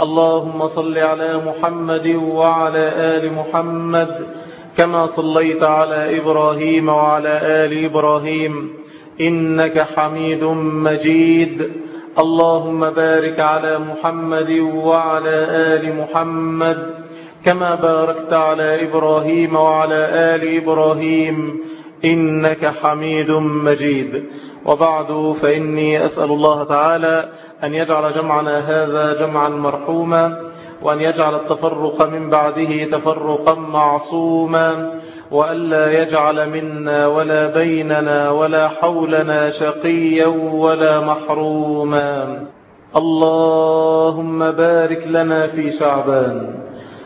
اللهم صل على محمد وعلى آل محمد كما صليت على إبراهيم وعلى آل إبراهيم. إنك حميد مجيد. اللهم بارك على محمد وعلى آل محمد كما باركت على إبراهيم وعلى آل إبراهيم. إنك حميد مجيد. وبعد فإني أسأل الله تعالى أن يجعل جمعنا هذا جمعا مرحوما وأن يجعل التفرق من بعده تفرقا معصوما وألا يجعل منا ولا بيننا ولا حولنا شقيا ولا محروما. اللهم بارك لنا في شعبان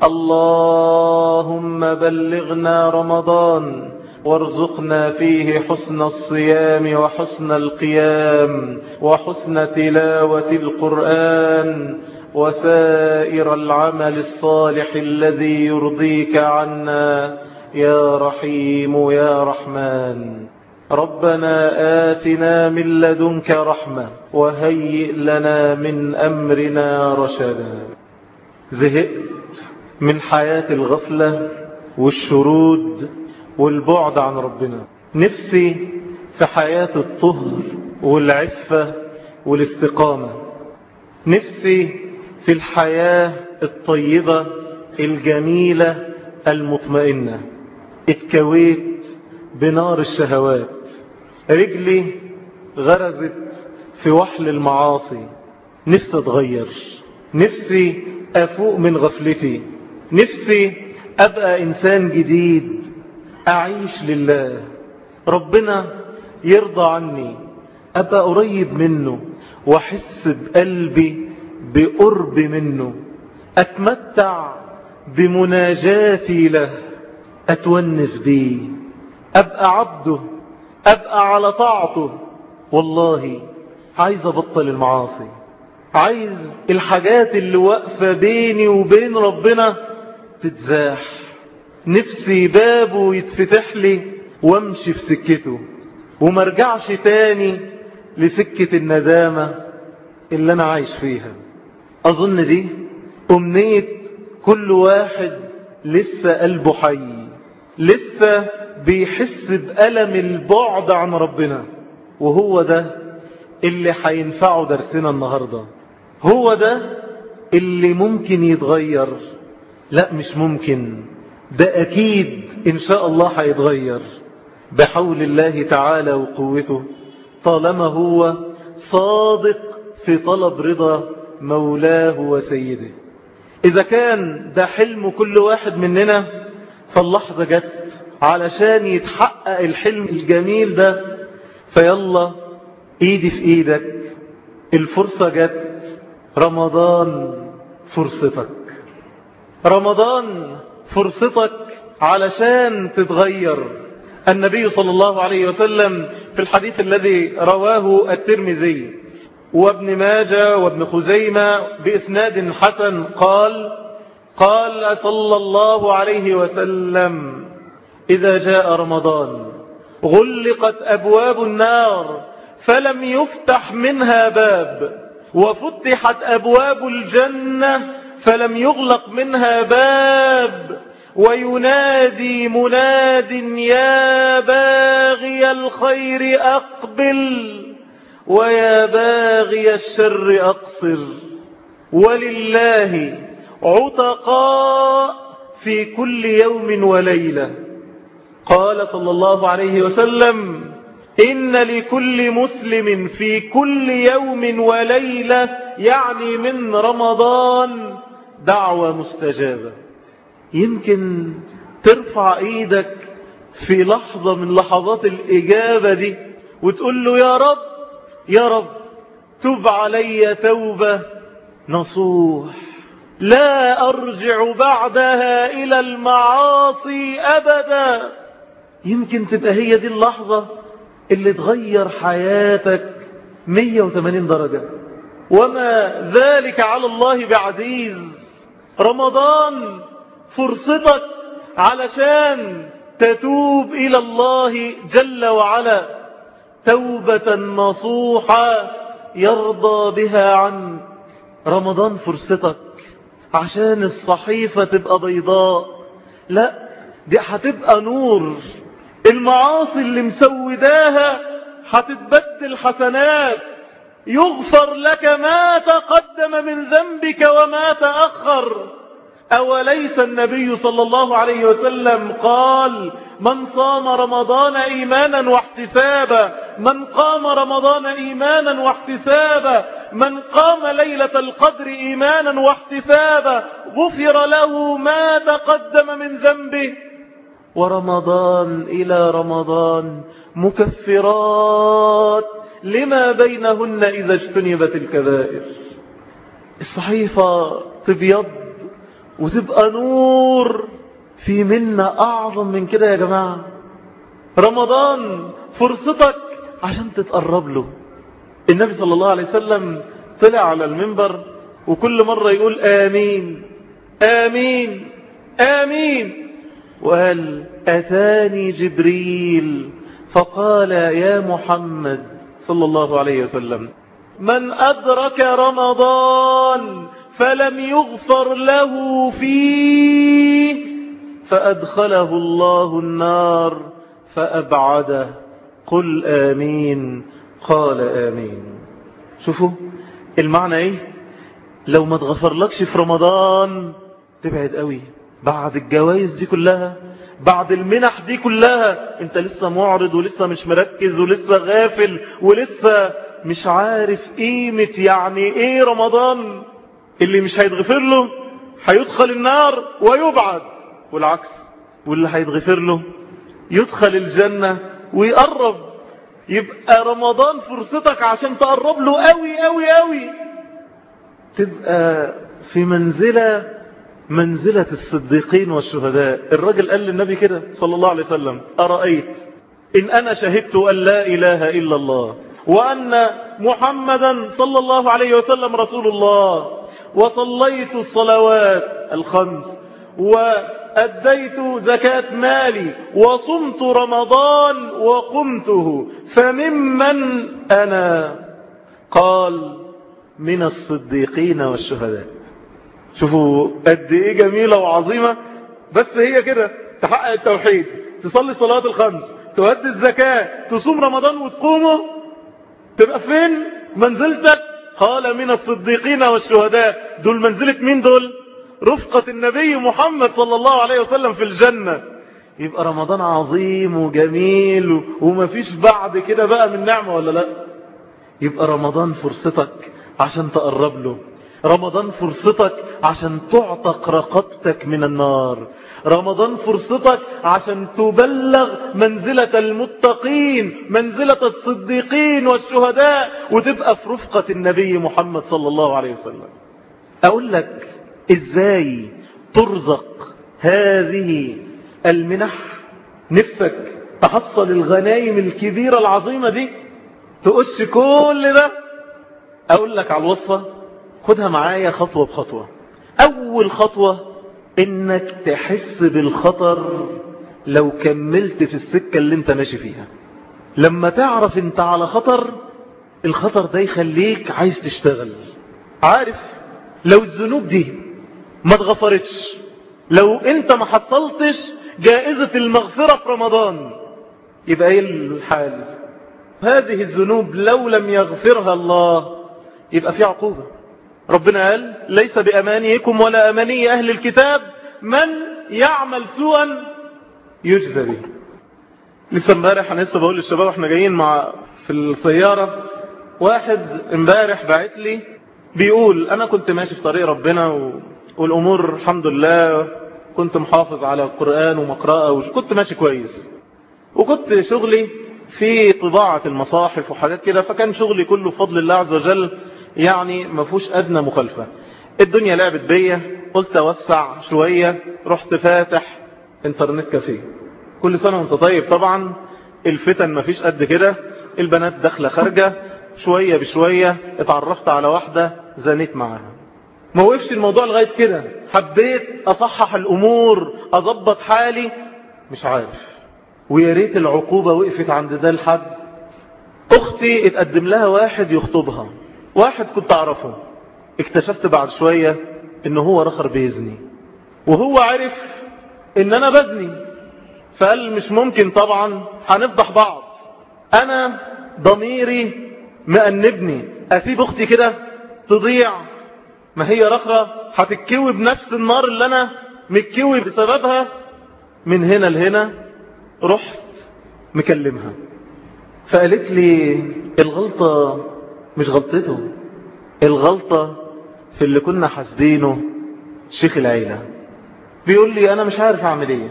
اللهم بلغنا رمضان وارزقنا فيه حسن الصيام وحسن القيام وحسن تلاوة القرآن وسائر العمل الصالح الذي يرضيك عنا. يا رحيم يا رحمن. ربنا آتنا من لدنك رحمة وهيئ لنا من أمرنا رشدا. زهقت من حياة الغفلة والشرود والبعد عن ربنا. نفسي في حياة الطهر والعفة والاستقامة. نفسي في الحياة الطيبة الجميلة المطمئنة. اتكويت بنار الشهوات. رجلي غرزت في وحل المعاصي. نفسي اتغير. نفسي أفوق من غفلتي. نفسي أبقى إنسان جديد. أعيش لله. ربنا يرضى عني. أبقى قريب منه وأحس بقلبي بقرب منه. أتمتع بمناجاتي له. أتونس بيه. أبقى عبده. أبقى على طاعته. والله عايز أبطل المعاصي. عايز الحاجات اللي واقفة بيني وبين ربنا تتزاح. نفسي بابه يتفتح لي وامشي في سكته ومرجعش تاني لسكة الندامة اللي أنا عايش فيها. أظن دي أمنية كل واحد لسه قلبه حي لسه بيحس بألم البعد عن ربنا. وهو ده اللي هينفعه درسنا النهاردة. هو ده اللي ممكن يتغير. لا مش ممكن. ده أكيد إن شاء الله هيتغير. بحول الله تعالى وقوته. طالما هو صادق في طلب رضا مولاه وسيده. إذا كان ده حلم كل واحد مننا فاللحظة جت علشان يتحقق الحلم الجميل ده. فيلا إيدي في إيدك. الفرصة جت. رمضان فرصتك. رمضان فرصتك علشان تتغير. النبي صلى الله عليه وسلم في الحديث الذي رواه الترمذي وابن ماجة وابن خزيمة بإسناد حسن قال قال صلى الله عليه وسلم إذا جاء رمضان غلقت أبواب النار فلم يفتح منها باب وفتحت أبواب الجنة فلم يغلق منها باب وينادي مناد يا باغي الخير أقبل ويا باغي الشر أقصر ولله عتقاء في كل يوم وليلة. قال صلى الله عليه وسلم إن لكل مسلم في كل يوم وليلة يعني من رمضان دعوة مستجابة. يمكن ترفع إيدك في لحظة من لحظات الإجابة دي وتقول له يا رب يا رب تب علي توبة نصوح. لا أرجع بعدها إلى المعاصي أبدا. يمكن تبقى هي دي اللحظة اللي تغير حياتك 180 درجة. وما ذلك على الله بعزيز. رمضان فرصتك علشان تتوب إلى الله جل وعلا. توبة نصوحة يرضى بها عنك رمضان فرصتك. عشان الصحيفة تبقى بيضاء. لا دي هتبقى نور. المعاصي اللي مسوداها هتتبدل حسنات. يغفر لك ما تقدم من ذنبك وما تأخر. أوليس النبي صلى الله عليه وسلم قال من صام رمضان إيمانا واحتسابا من قام رمضان إيمانا واحتسابا من قام ليلة القدر إيمانا واحتسابا غفر له ما تقدم من ذنبه. ورمضان إلى رمضان. مكفرات لما بينهن إذا اجتنبت الكبائر. الصحيفة تبيض وتبقى نور في منا أعظم من كده يا جماعة. رمضان فرصتك عشان تتقرب له. النبي صلى الله عليه وسلم طلع على المنبر وكل مرة يقول آمين آمين آمين. وقال أتاني جبريل فقال يا محمد صلى الله عليه وسلم من أدرك رمضان فلم يغفر له فيه فأدخله الله النار فأبعده. قل آمين قال آمين. شوفوا المعنى إيه؟ لو ما تغفر لكش في رمضان تبعد قوي. بعد الجوائز دي كلها بعد المنح دي كلها. انت لسه معرض ولسه مش مركز ولسه غافل ولسه مش عارف قيمة يعني إيه رمضان. اللي مش هيتغفر له هيدخل النار ويبعد والعكس واللي هيتغفر له يدخل الجنة ويقرب. يبقى رمضان فرصتك عشان تقرب له قوي قوي قوي تبقى في منزلة منزلة الصديقين والشهداء. الرجل قال للنبي كده صلى الله عليه وسلم أرأيت إن أنا شهدت أن لا إله إلا الله وأن محمدا صلى الله عليه وسلم رسول الله وصليت الصلوات الخمس وأديت زكاة مالي وصمت رمضان وقمته فممن أنا؟ قال من الصديقين والشهداء. شوفوا قد إيه جميلة وعظيمة. بس هي كده تحقق التوحيد تصلي صلاة الخمس تؤدي الزكاة تصوم رمضان وتقومه. تبقى فين؟ منزلتك. قال من الصديقين والشهداء دول منزلة مين دول؟ رفقة النبي محمد صلى الله عليه وسلم في الجنة. يبقى رمضان عظيم وجميل ومفيش بعد كده بقى من نعمة ولا لأ؟ يبقى رمضان فرصتك عشان تقرب له. رمضان فرصتك عشان تعتق رقبتك من النار. رمضان فرصتك عشان تبلغ منزلة المتقين منزلة الصديقين والشهداء وتبقى في رفقة النبي محمد صلى الله عليه وسلم. أقول لك إزاي ترزق هذه المنح؟ نفسك تحصل الغنايم الكبيرة العظيمة دي؟ تقش كل ده؟ أقول لك على الوصفة. خدها معايا خطوة بخطوة. أول خطوة إنك تحس بالخطر لو كملت في السكة اللي أنت ماشي فيها. لما تعرف أنت على خطر الخطر ده يخليك عايز تشتغل. عارف؟ لو الذنوب دي ما اتغفرتش لو أنت ما حصلتش جائزة المغفرة في رمضان يبقى إيه الحال؟ هذه الذنوب لو لم يغفرها الله يبقى في عقوبة. ربنا قال ليس بأمانيكم ولا أماني أهل الكتاب من يعمل سوءا يجزى به. لسه امبارح أنا لسه بقول للشباب إحنا جايين مع في السيارة واحد امبارح باعت لي بيقول أنا كنت ماشي في طريق ربنا و... والأمور الحمد لله كنت محافظ على القرآن ومقرأة وكنت ماشي كويس. وكنت شغلي في طباعة المصاحف وحاجات كده فكان شغلي كله بفضل الله عز وجل يعني ما فيهوش أدنى مخالفة. الدنيا لعبت بيا قلت أوسع شوية رحت فاتح إنترنت كافيه. كل سنة وأنت طيب طبعا الفتن مفيش قد كده البنات داخلة خارجة شوية بشوية اتعرفت على واحدة زنيت معاها. ما وقفش الموضوع لغاية كده. حبيت أصحح الأمور أظبط حالي مش عارف. ويا ريت العقوبة وقفت عند ده الحد أختي اتقدم لها واحد يخطبها. واحد كنت أعرفه اكتشفت بعد شوية ان هو رخر بيزني وهو عرف إن أنا بزني فقال مش ممكن طبعا هنفضح بعض. أنا ضميري مأنبني أسيب أختي كده تضيع. ما هي رخرة هتتكوي بنفس النار اللي أنا متكوي بسببها. من هنا لهنا رحت مكلمها فقالت لي الغلطة مش غلطته. الغلطة في اللي كنا حاسبينه شيخ العيلة. بيقول لي أنا مش عارف أعمل إيه.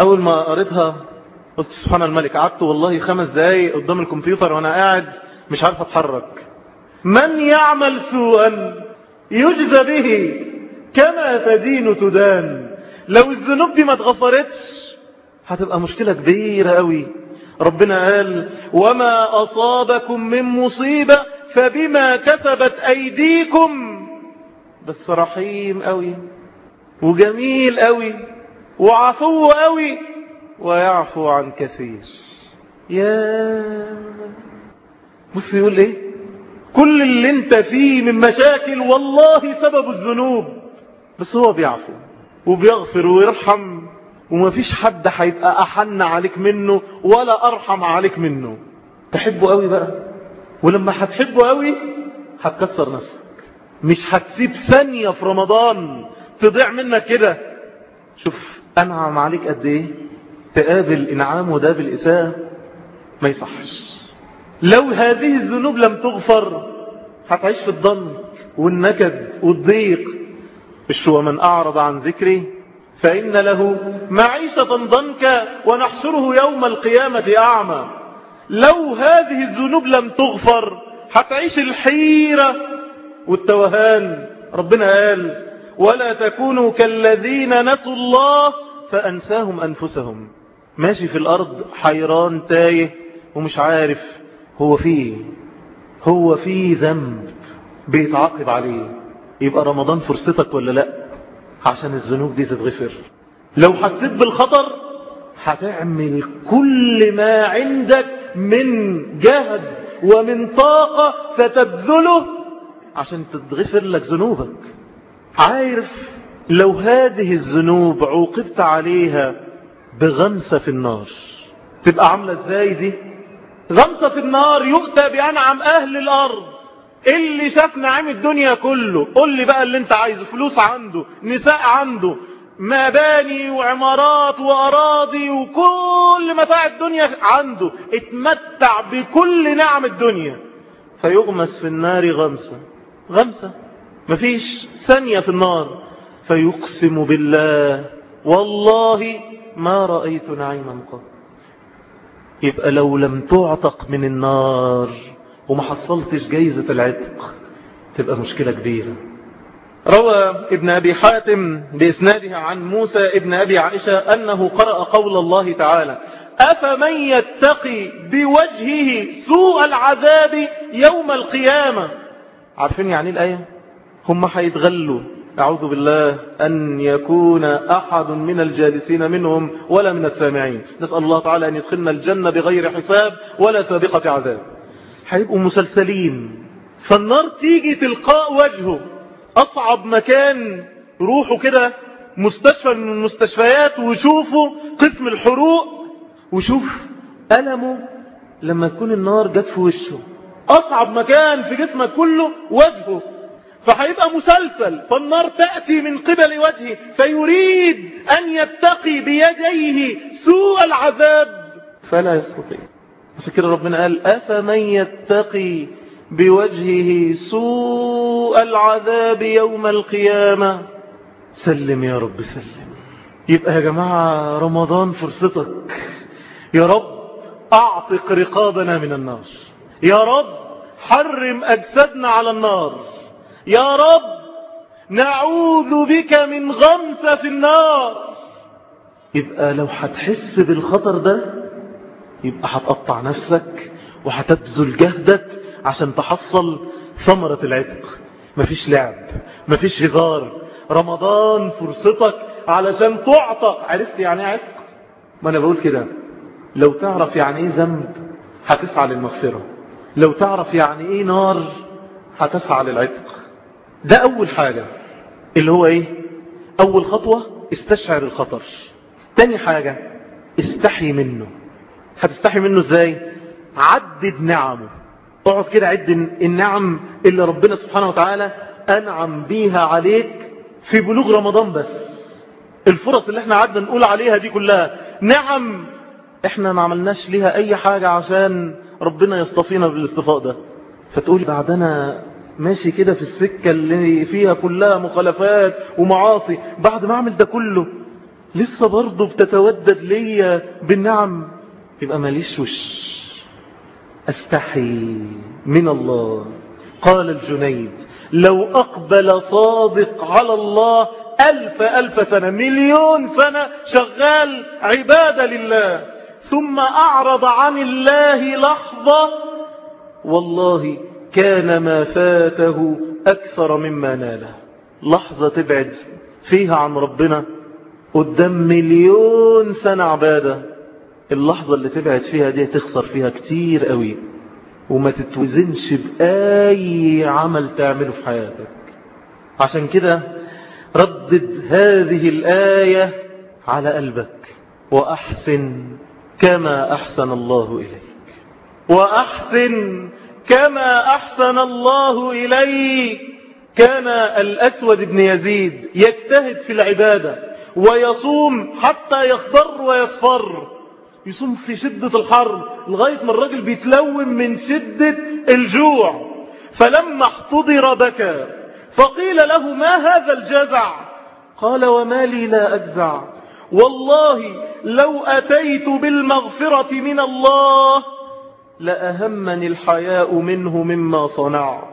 أول ما قريتها قلت سبحان الملك قعدت والله خمس دقايق قدام الكمبيوتر وأنا قاعد مش عارف أتحرك. من يعمل سوءا يجزى به كما تدين تدان. لو الذنوب دي ما اتغفرتش هتبقى مشكلة كبيرة قوي ربنا قال وما أصابكم من مصيبة فبما كسبت أيديكم بس رحيم قوي وجميل قوي وعفو قوي ويعفو عن كثير. يا بص يقول إيه؟ كل اللي أنت فيه من مشاكل والله سبب الذنوب بس هو بيعفو وبيغفر ويرحم وما فيش حد هيبقى أحن عليك منه ولا أرحم عليك منه. تحبه قوي بقى؟ ولما هتحبه قوي هتكسر نفسك. مش هتسيب ثانية في رمضان تضيع منك كده. شوف أنعم عليك قد إيه؟ تقابل إنعامه ده بالإساءة ما يصحش. لو هذه الذنوب لم تغفر هتعيش في الضنك والنكد والضيق. مش ومن أعرض عن ذكري؟ فإن له معيشة ضنكا ونحشره يوم القيامة أعمى. لو هذه الذنوب لم تغفر هتعيش الحيرة والتوهان ربنا قال ولا تكونوا كالذين نسوا الله فأنساهم أنفسهم. ماشي في الأرض حيران تايه ومش عارف هو فيه هو فيه ذنب بيتعاقب عليه. يبقى رمضان فرصتك ولا لأ؟ عشان الذنوب دي تتغفر. لو حسيت بالخطر هتعمل كل ما عندك من جهد ومن طاقة ستبذله عشان تتغفر لك ذنوبك. عارف لو هذه الذنوب عوقبت عليها بغمسة في النار تبقى عاملة إزاي دي؟ غمسة في النار يؤتى بأنعم أهل الأرض. اللي شاف نعيم الدنيا كله قول لي بقى اللي أنت عايزه فلوس عنده نساء عنده مباني وعمارات وأراضي وكل متاع الدنيا عنده. اتمتع بكل نعم الدنيا. فيغمس في النار غمسة. غمسة. مفيش ثانية في النار. فيقسم بالله. والله ما رأيت نعيما قط. يبقى لو لم تعتق من النار وما حصلتش جايزة العتق تبقى مشكلة كبيرة. روى ابن أبي حاتم بإسناده عن موسى ابن أبي عائشة أنه قرأ قول الله تعالى أفمن يتقي بوجهه سوء العذاب يوم القيامة؟ عارفين يعني الآية؟ هم حيتغلوا. أعوذ بالله أن يكون أحد من الجالسين منهم ولا من السامعين. نسأل الله تعالى أن يدخلنا الجنة بغير حساب ولا سابقة عذاب. هيبقوا مسلسلين. فالنار تيجي تلقاء وجهه. أصعب مكان روحوا كده مستشفى من المستشفيات وشوفوا قسم الحروق وشوف ألمه لما تكون النار جت في وشه. أصعب مكان في جسمك كله وجهه. فهيبقى مسلسل فالنار تأتي من قبل وجهه فيريد أن يتقي بيديه سوء العذاب. فلا يستطيع. عشان كده ربنا قال أفمن يتقي بوجهه سوء العذاب يوم القيامة. سلم يا رب سلم. يبقى يا جماعة رمضان فرصتك. يا رب أعتق رقابنا من النار. يا رب حرم أجسادنا على النار. يا رب نعوذ بك من غمسة في النار. يبقى لو هتحس بالخطر ده يبقى هتقطع نفسك وهتبذل جهدك عشان تحصل ثمرة العتق. مفيش لعب مفيش هزار. رمضان فرصتك علشان تعتق عرفت يعني إيه عتق؟ ما أنا بقول كده. لو تعرف يعني إيه ذنب هتسعى للمغفرة. لو تعرف يعني إيه نار هتسعى للعتق. ده أول حاجة. اللي هو إيه؟ أول خطوة استشعر الخطر. تاني حاجة استحي منه. هتستحي منه إزاي؟ عدد نعمه. اقعد كده عد النعم اللي ربنا سبحانه وتعالى أنعم بيها عليك في بلوغ رمضان بس. الفرص اللي إحنا قعدنا نقول عليها دي كلها. نعم إحنا ما عملناش ليها أي حاجة عشان ربنا يصطفينا بالاصطفاء ده. فتقولي بعدنا ماشي كده في السكة اللي فيها كلها مخالفات ومعاصي. بعد ما أعمل ده كله لسه برضه بتتودد ليا بالنعم. يبقى ماليش وش. أستحي من الله. قال الجنيد لو أقبل صادق على الله ألف ألف سنة مليون سنة شغال عبادة لله ثم أعرض عن الله لحظة والله كان ما فاته أكثر مما ناله. لحظة تبعد فيها عن ربنا قدام مليون سنة عبادة. اللحظة اللي تبعد فيها دي تخسر فيها كتير قوي وما تتوزنش بأي عمل تعمله في حياتك. عشان كده ردد هذه الآية على قلبك وأحسن كما أحسن الله إليك. وأحسن كما أحسن الله إليك. كان الأسود بن يزيد يجتهد في العبادة ويصوم حتى يخضر ويصفر. يصوم في شدة الحر لغاية ما الراجل بيتلوم من شدة الجوع. فلما احتضر بكى فقيل له ما هذا الجزع؟ قال وما لي لا أجزع. والله لو أتيت بالمغفرة من الله لأهمني الحياء منه مما صنعت.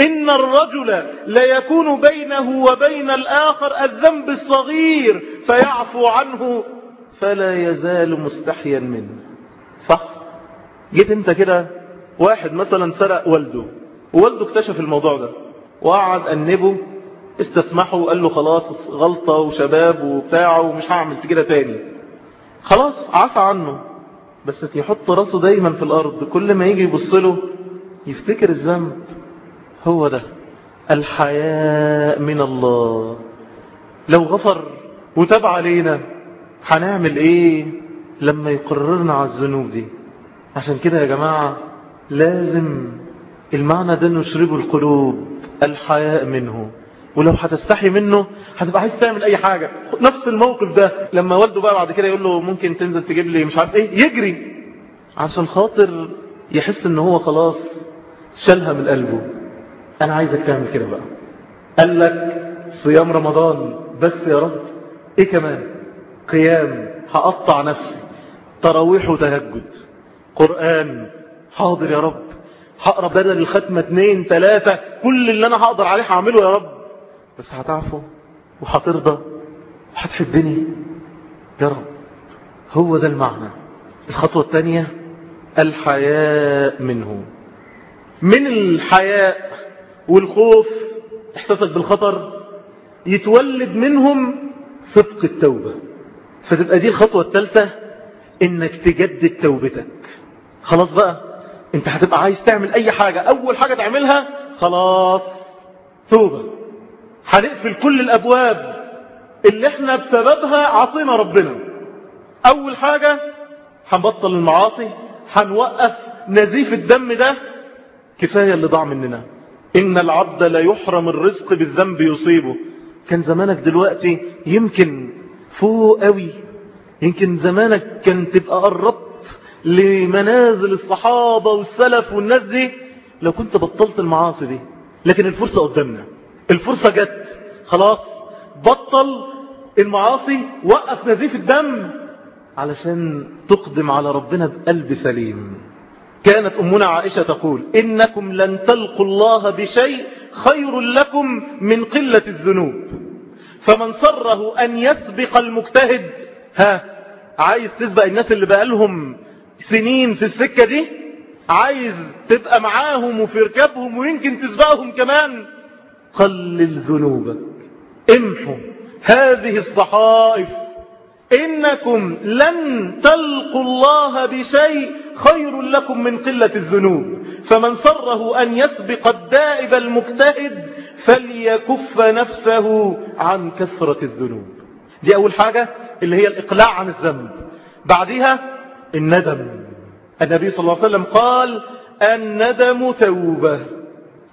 إن الرجل ليكون بينه وبين الآخر الذنب الصغير فيعفو عنه فلا يزال مستحيا منه. صح؟ جيت انت كده واحد مثلا سرق والده ووالده اكتشف الموضوع ده وقعد أنبه استسمحه وقال له خلاص غلطة وشباب وبتاعه ومش هعمل كده تاني. خلاص عفى عنه بس يحط راسه دايما في الأرض كل ما يجي يبص له يفتكر الذنب. هو ده الحياء من الله. لو غفر وتاب علينا هنعمل إيه لما يقررنا على الذنوب دي؟ عشان كده يا جماعة لازم المعنى ده نشربه القلوب الحياء منه. ولو هتستحي منه هتبقى عايز تعمل أي حاجة. نفس الموقف ده لما والده بقى بعد كده يقول له ممكن تنزل تجيب لي مش عارف إيه يجري. عشان خاطر يحس إن هو خلاص شالها من قلبه. أنا عايزك تعمل كده بقى. قال لك صيام رمضان بس يا رب. إيه كمان؟ قيام هقطع نفسي تراويح وتهجد. قرآن حاضر يا رب. هقرأ بدل الختمة اتنين تلاتة كل اللي أنا هقدر عليه هعمله يا رب. بس هتعفو وهترضى وهتحبني يا رب. هو ده المعنى. الخطوة الثانية الحياء منه. من الحياء والخوف إحساسك بالخطر يتولد منهم صدق التوبة. فتبقى دي الخطوة الثالثة إنك تجدد توبتك. خلاص بقى أنت هتبقى عايز تعمل أي حاجة أول حاجة تعملها خلاص توبة. هنقفل كل الأبواب اللي إحنا بسببها عصينا ربنا. أول حاجة هنبطل المعاصي هنوقف نزيف الدم ده. كفاية اللي ضاع مننا. إن العبد لا يحرم الرزق بالذنب يصيبه. كان زمانك دلوقتي يمكن فوق قوي يمكن زمانك كان تبقى قربت لمنازل الصحابة والسلف والناس دي. لو كنت بطلت المعاصي دي. لكن الفرصة قدامنا. الفرصة جت. خلاص. بطل المعاصي. وقف نزيف الدم. علشان تقدم على ربنا بقلب سليم. كانت أمنا عائشة تقول إنكم لن تلقوا الله بشيء خير لكم من قلة الذنوب. فمن سره أن يسبق المجتهد ها عايز تسبق الناس اللي بقالهم سنين في السكة دي؟ عايز تبقى معاهم وفي ركابهم ويمكن تسبقهم كمان؟ قلل ذنوبك. امحوا هذه الصحائف. إنكم لن تلقوا الله بشيء خير لكم من قلة الذنوب. فمن سره أن يسبق الدائب المجتهد فليكف نفسه عن كثرة الذنوب. دي أول حاجة اللي هي الإقلاع عن الذنب. بعدها الندم. النبي صلى الله عليه وسلم قال الندم توبة.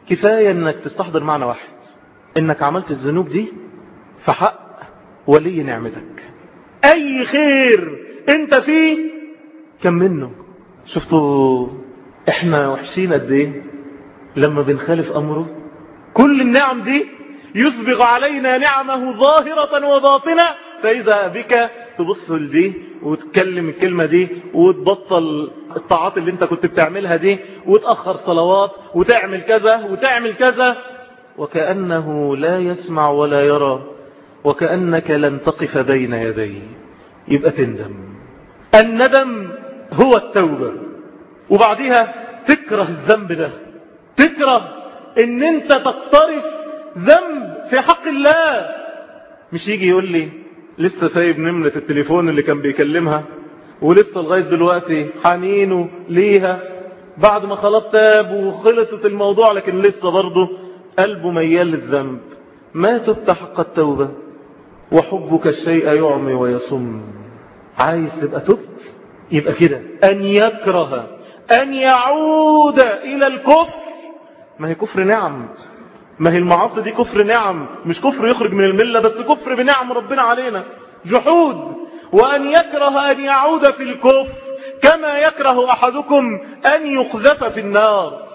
كفاية إنك تستحضر معنى واحد. إنك عملت الذنوب دي في حق ولي نعمتك. أي خير أنت فيه كم منه؟ شفتوا إحنا وحشين قد إيه؟ لما بنخالف أمره كل النعم دي يسبغ علينا نعمه ظاهرة وباطنة فإذا بك تبص لدي وتكلم الكلمة دي وتبطل الطاعات اللي انت كنت بتعملها دي وتأخر صلوات وتعمل كذا وتعمل كذا وكأنه لا يسمع ولا يرى وكأنك لن تقف بين يديه يبقى تندم. الندم هو التوبة. وبعدها تكره الذنب ده. تكره إن أنت تقترف ذنب في حق الله. مش يجي يقول لي لسه سايب نمرة التليفون اللي كان بيكلمها ولسه لغاية دلوقتي حنينه ليها. بعد ما خلاص تاب وخلصت الموضوع لكن لسه برضه قلبه ميال للذنب. ما تبت حق التوبة وحبك الشيء يعمي ويصم. عايز تبقى تبت؟ يبقى كده. أن يكره أن يعود إلى الكفر ما هي كفر نعم. ما هي المعاصي دي كفر نعم. مش كفر يخرج من الملة بس كفر بنعم ربنا علينا. جحود. وأن يكره أن يعود في الكفر كما يكره أحدكم أن يقذف في النار.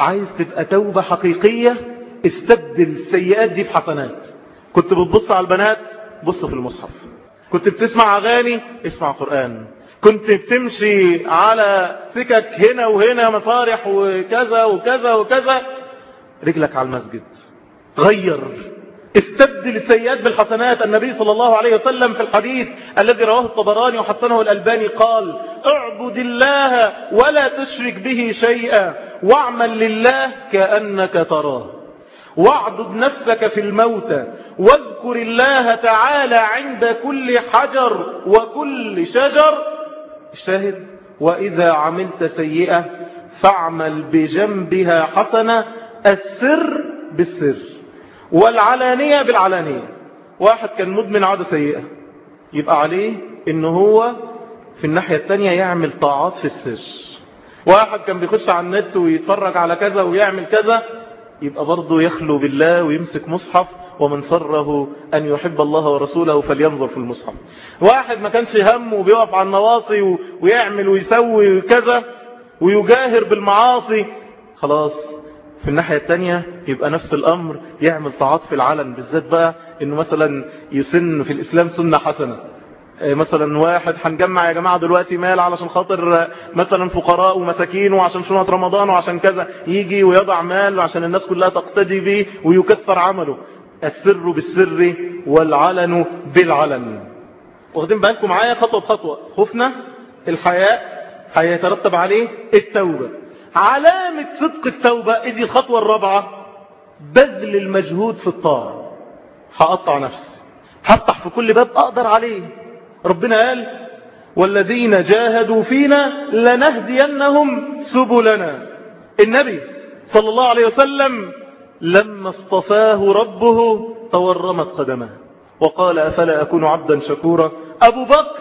عايز تبقى توبة حقيقية؟ استبدل السيئات دي بحسنات. كنت بتبص على البنات؟ بص في المصحف. كنت بتسمع أغاني؟ اسمع قرآن. كنت بتمشي على سكك هنا وهنا مصارح وكذا وكذا وكذا. رجلك على المسجد. غير استبدل السيئات بالحسنات. النبي صلى الله عليه وسلم في الحديث الذي رواه الطبراني وحسنه الألباني قال اعبد الله ولا تشرك به شيئا واعمل لله كأنك تراه. واعبد نفسك في الموتى واذكر الله تعالى عند كل حجر وكل شجر الشاهد وإذا عملت سيئة فاعمل بجنبها حسنة السر بالسر. والعلانية بالعلانية. واحد كان مدمن عادة سيئة يبقى عليه إن هو في الناحية التانية يعمل طاعات في السر. واحد كان بيخش على النت ويتفرج على كذا ويعمل كذا يبقى برضه يخلو بالله ويمسك مصحف ومن سره أن يحب الله ورسوله فلينظر في المصحف. واحد ما كانش هم وبيقف على النواصي ويعمل ويسوي كذا ويجاهر بالمعاصي. خلاص في الناحية التانية يبقى نفس الأمر يعمل طاعات في العلن بالذات بقى إنه مثلا يسن في الإسلام سنة حسنة. مثلا واحد هنجمع يا جماعة دلوقتي مال علشان خاطر مثلا فقراء ومساكين وعشان شنط رمضان وعشان كذا يجي ويضع مال عشان الناس كلها تقتدي به ويكثر عمله. السر بالسر والعلن بالعلن. واخدين بالكم معايا؟ خطوة بخطوة. خفنا الحياء هيترتب عليه التوبة. علامة صدق التوبة إدي الخطوة الرابعة. بذل المجهود في الطاعة. هقطع نفسي. هفتح في كل باب أقدر عليه. ربنا قال والذين جاهدوا فينا لنهدينهم سبلنا. النبي صلى الله عليه وسلم لما اصطفاه ربه تورمت قدمه وقال أفلا أكون عبدا شكورا؟ أبو بكر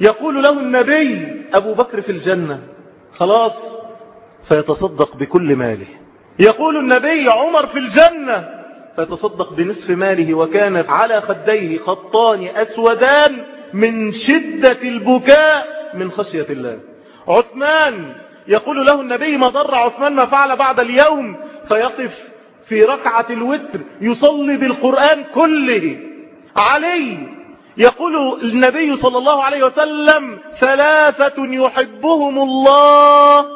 يقول له النبي أبو بكر في الجنة خلاص فيتصدق بكل ماله. يقول النبي عمر في الجنة فيتصدق بنصف ماله وكان على خديه خطان أسودان من شدة البكاء من خشية الله. عثمان يقول له النبي ما ضر عثمان ما فعل بعد اليوم فيقف في ركعة الوتر يصلي بالقرآن كله. علي يقول النبي صلى الله عليه وسلم ثلاثة يحبهم الله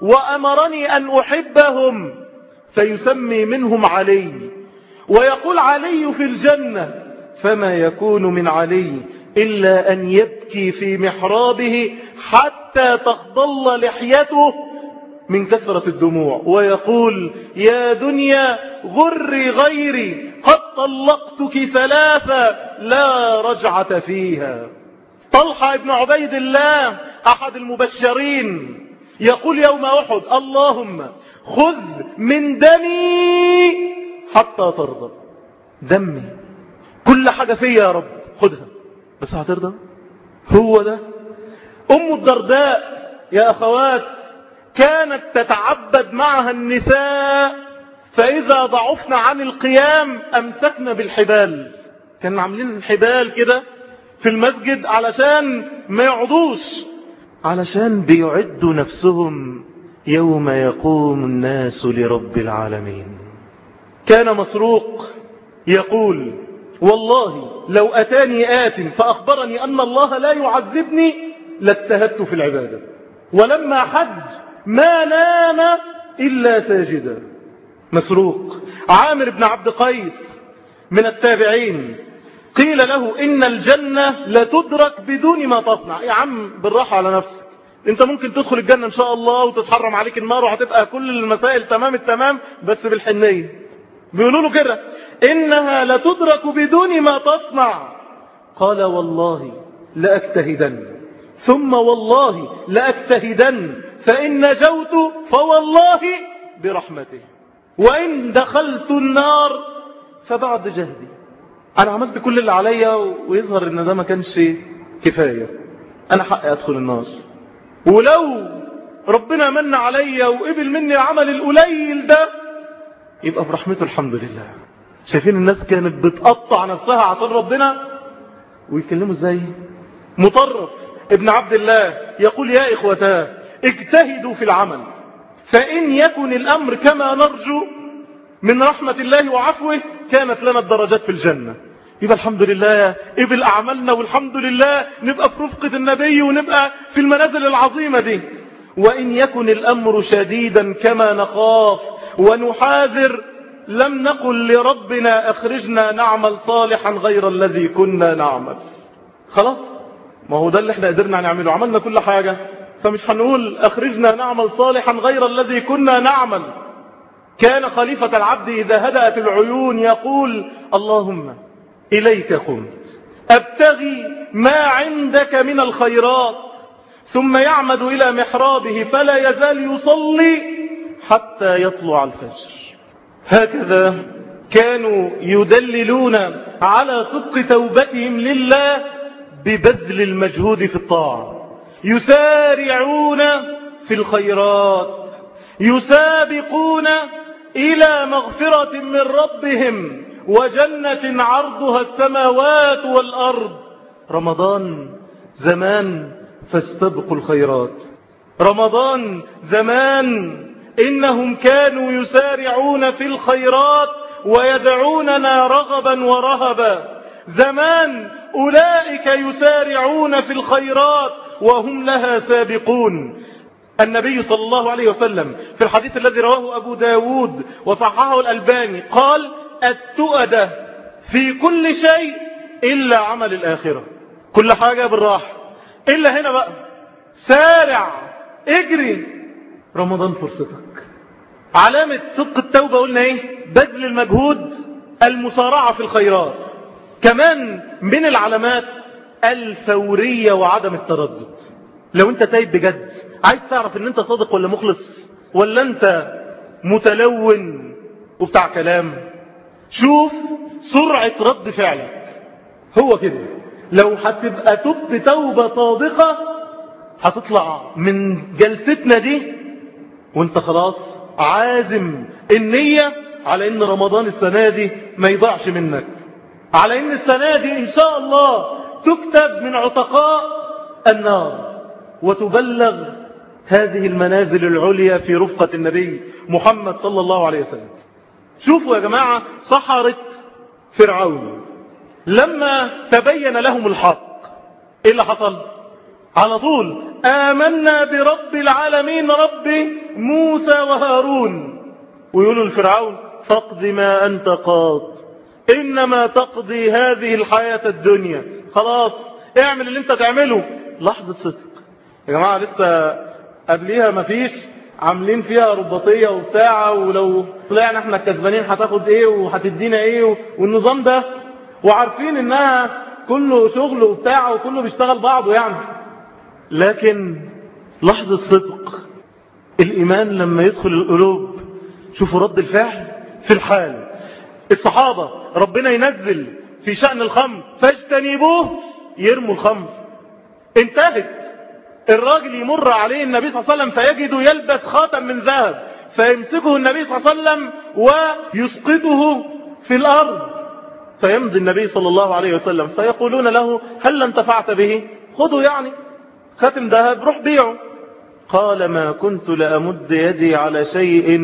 وأمرني أن أحبهم فيسمي منهم علي. ويقول علي في الجنة فما يكون من علي؟ إلا أن يبكي في محرابه حتى تخضل لحيته من كثرة الدموع. ويقول يا دنيا غري غيري قد طلقتك ثلاثة لا رجعة فيها. طلحة ابن عبيد الله أحد المبشرين يقول يوم أحد اللهم خذ من دمي حتى ترضى. دمي. كل حاجة فيا يا رب خذها بس هترضى؟ هو ده. أم الدرداء يا أخوات كانت تتعبد معها النساء فإذا ضعفنا عن القيام أمسكنا بالحبال. كان عاملين الحبال كده في المسجد علشان ما يقعدوش علشان بيعدوا نفسهم يوم يقوم الناس لرب العالمين. كان مسروق يقول والله لو أتاني آت فأخبرني أن الله لا يعذبني لاتهدت في العبادة. ولما حج ما نام إلا ساجدا. مسروق. عامر بن عبد قيس من التابعين قيل له إن الجنة لتدرك بدون ما تصنع. يا عم بالراحة على نفسك. أنت ممكن تدخل الجنة إن شاء الله وتتحرم عليك النار وهتبقى كل المسائل تمام التمام بس بالحنية بيقولوا له كده. إنها لتدرك بدون ما تصنع. قال والله لأجتهدن. ثم والله لأجتهدن. فإن نجوت فوالله برحمته. وإن دخلت النار فبعد جهدي. أنا عملت كل اللي عليا ويظهر إن ده ما كانش كفاية. أنا حقي أدخل النار. ولو ربنا من عليا وقبل مني العمل القليل ده يبقى برحمته الحمد لله. شايفين الناس كانت بتقطع نفسها عشان ربنا؟ ويكلموا إزاي؟ مطرف. ابن عبد الله يقول يا إخوتاه اجتهدوا في العمل فإن يكن الأمر كما نرجو من رحمة الله وعفوه كانت لنا الدرجات في الجنة. يبقى الحمد لله قبل أعمالنا والحمد لله نبقى في رفقة النبي ونبقى في المنازل العظيمة دي. وإن يكن الأمر شديدا كما نخاف ونحاذر لم نقل لربنا أخرجنا نعمل صالحا غير الذي كنا نعمل. خلاص؟ ما هو ده اللي إحنا قدرنا نعمله. عملنا كل حاجة. فمش هنقول أخرجنا نعمل صالحا غير الذي كنا نعمل. كان خليفة العبد إذا هدأت العيون يقول اللهم إليك خمت أبتغي ما عندك من الخيرات. ثم يعمد إلى محرابه فلا يزال يصلي حتى يطلع الفجر. هكذا كانوا يدللون على صدق توبتهم لله ببذل المجهود في الطاعة. يسارعون في الخيرات. يسابقون إلى مغفرة من ربهم. وجنة عرضها السماوات والأرض. رمضان زمان فاستبقوا الخيرات. رمضان زمان إنهم كانوا يسارعون في الخيرات ويدعوننا رغبا ورهبا. زمان أولئك يسارعون في الخيرات وهم لها سابقون. النبي صلى الله عليه وسلم في الحديث الذي رواه أبو داود وصححه الألباني قال التؤدة في كل شيء إلا عمل الآخرة. كل حاجة بالراحة. إلا هنا بقى. سارع اجري. رمضان فرصتك. علامة صدق التوبة قلنا إيه؟ بذل المجهود المسارعة في الخيرات. كمان من العلامات الفورية وعدم التردد. لو أنت تايب بجد عايز تعرف إن أنت صادق ولا مخلص ولا أنت متلون وبتاع كلام شوف سرعة رد فعلك. هو كده. لو هتبقى تبت توبة صادقة هتطلع من جلستنا دي وانت خلاص عازم النية على إن رمضان السنة دي ما يضيعش منك. على إن السنة دي إن شاء الله تكتب من عتقاء النار وتبلغ هذه المنازل العليا في رفقة النبي محمد صلى الله عليه وسلم. شوفوا يا جماعة سحرة فرعون. لما تبين لهم الحق إيه اللي حصل؟ على طول آمنا برب العالمين رب موسى وهارون. ويقولوا لفرعون فاقض ما أنت قاض إنما تقضي هذه الحياة الدنيا. خلاص اعمل اللي أنت تعمله. لحظة صدق. يا جماعة لسه قبليها مفيش عاملين فيها رباطية وبتاع ولو طلعنا إحنا الكسبانين هتاخد إيه وهتدينا إيه والنظام ده وعارفين انها كله شغل وبتاع وكله بيشتغل بعضه يعني. لكن لحظة صدق. الإيمان لما يدخل القلوب شوفوا رد الفعل في الحال. الصحابة ربنا ينزل في شأن الخمر فاجتنبوه يرموا الخمر. انتهت. الراجل يمر عليه النبي صلى الله عليه وسلم فيجد يلبس خاتم من ذهب فيمسكه النبي صلى الله عليه وسلم ويسقطه في الأرض. فيمضي النبي صلى الله عليه وسلم. فيقولون له هل انتفعت به؟ خذوا يعني. خاتم ذهب روح بيعه. قال ما كنت لأمد يدي على شيء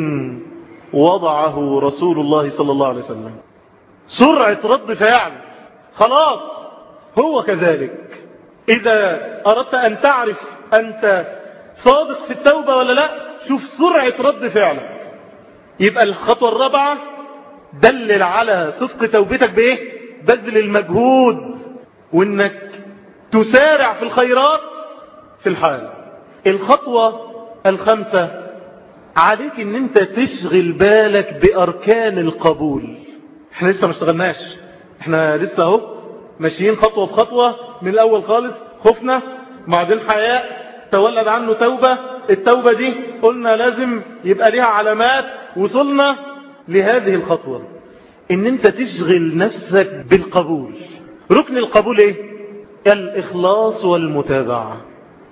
وضعه رسول الله صلى الله عليه وسلم. سرعة رد فعل. خلاص هو كذلك. إذا أردت أن تعرف أنت صادق في التوبة ولا لا شوف سرعة رد فعلك. يبقى الخطوة الرابعة دلل على صدق توبتك بإيه؟ بذل المجهود. وإنك تسارع في الخيرات في الحال. الخطوة الخامسة عليك إن أنت تشغل بالك بأركان القبول. إحنا لسه ما اشتغلناش. إحنا لسه أهو ماشيين خطوة بخطوة من الأول خالص خفنا بعدين حياء تولد عنه توبة. التوبة دي قلنا لازم يبقى ليها علامات. وصلنا لهذه الخطوة إن أنت تشغل نفسك بالقبول. ركن القبول إيه؟ الإخلاص والمتابعة.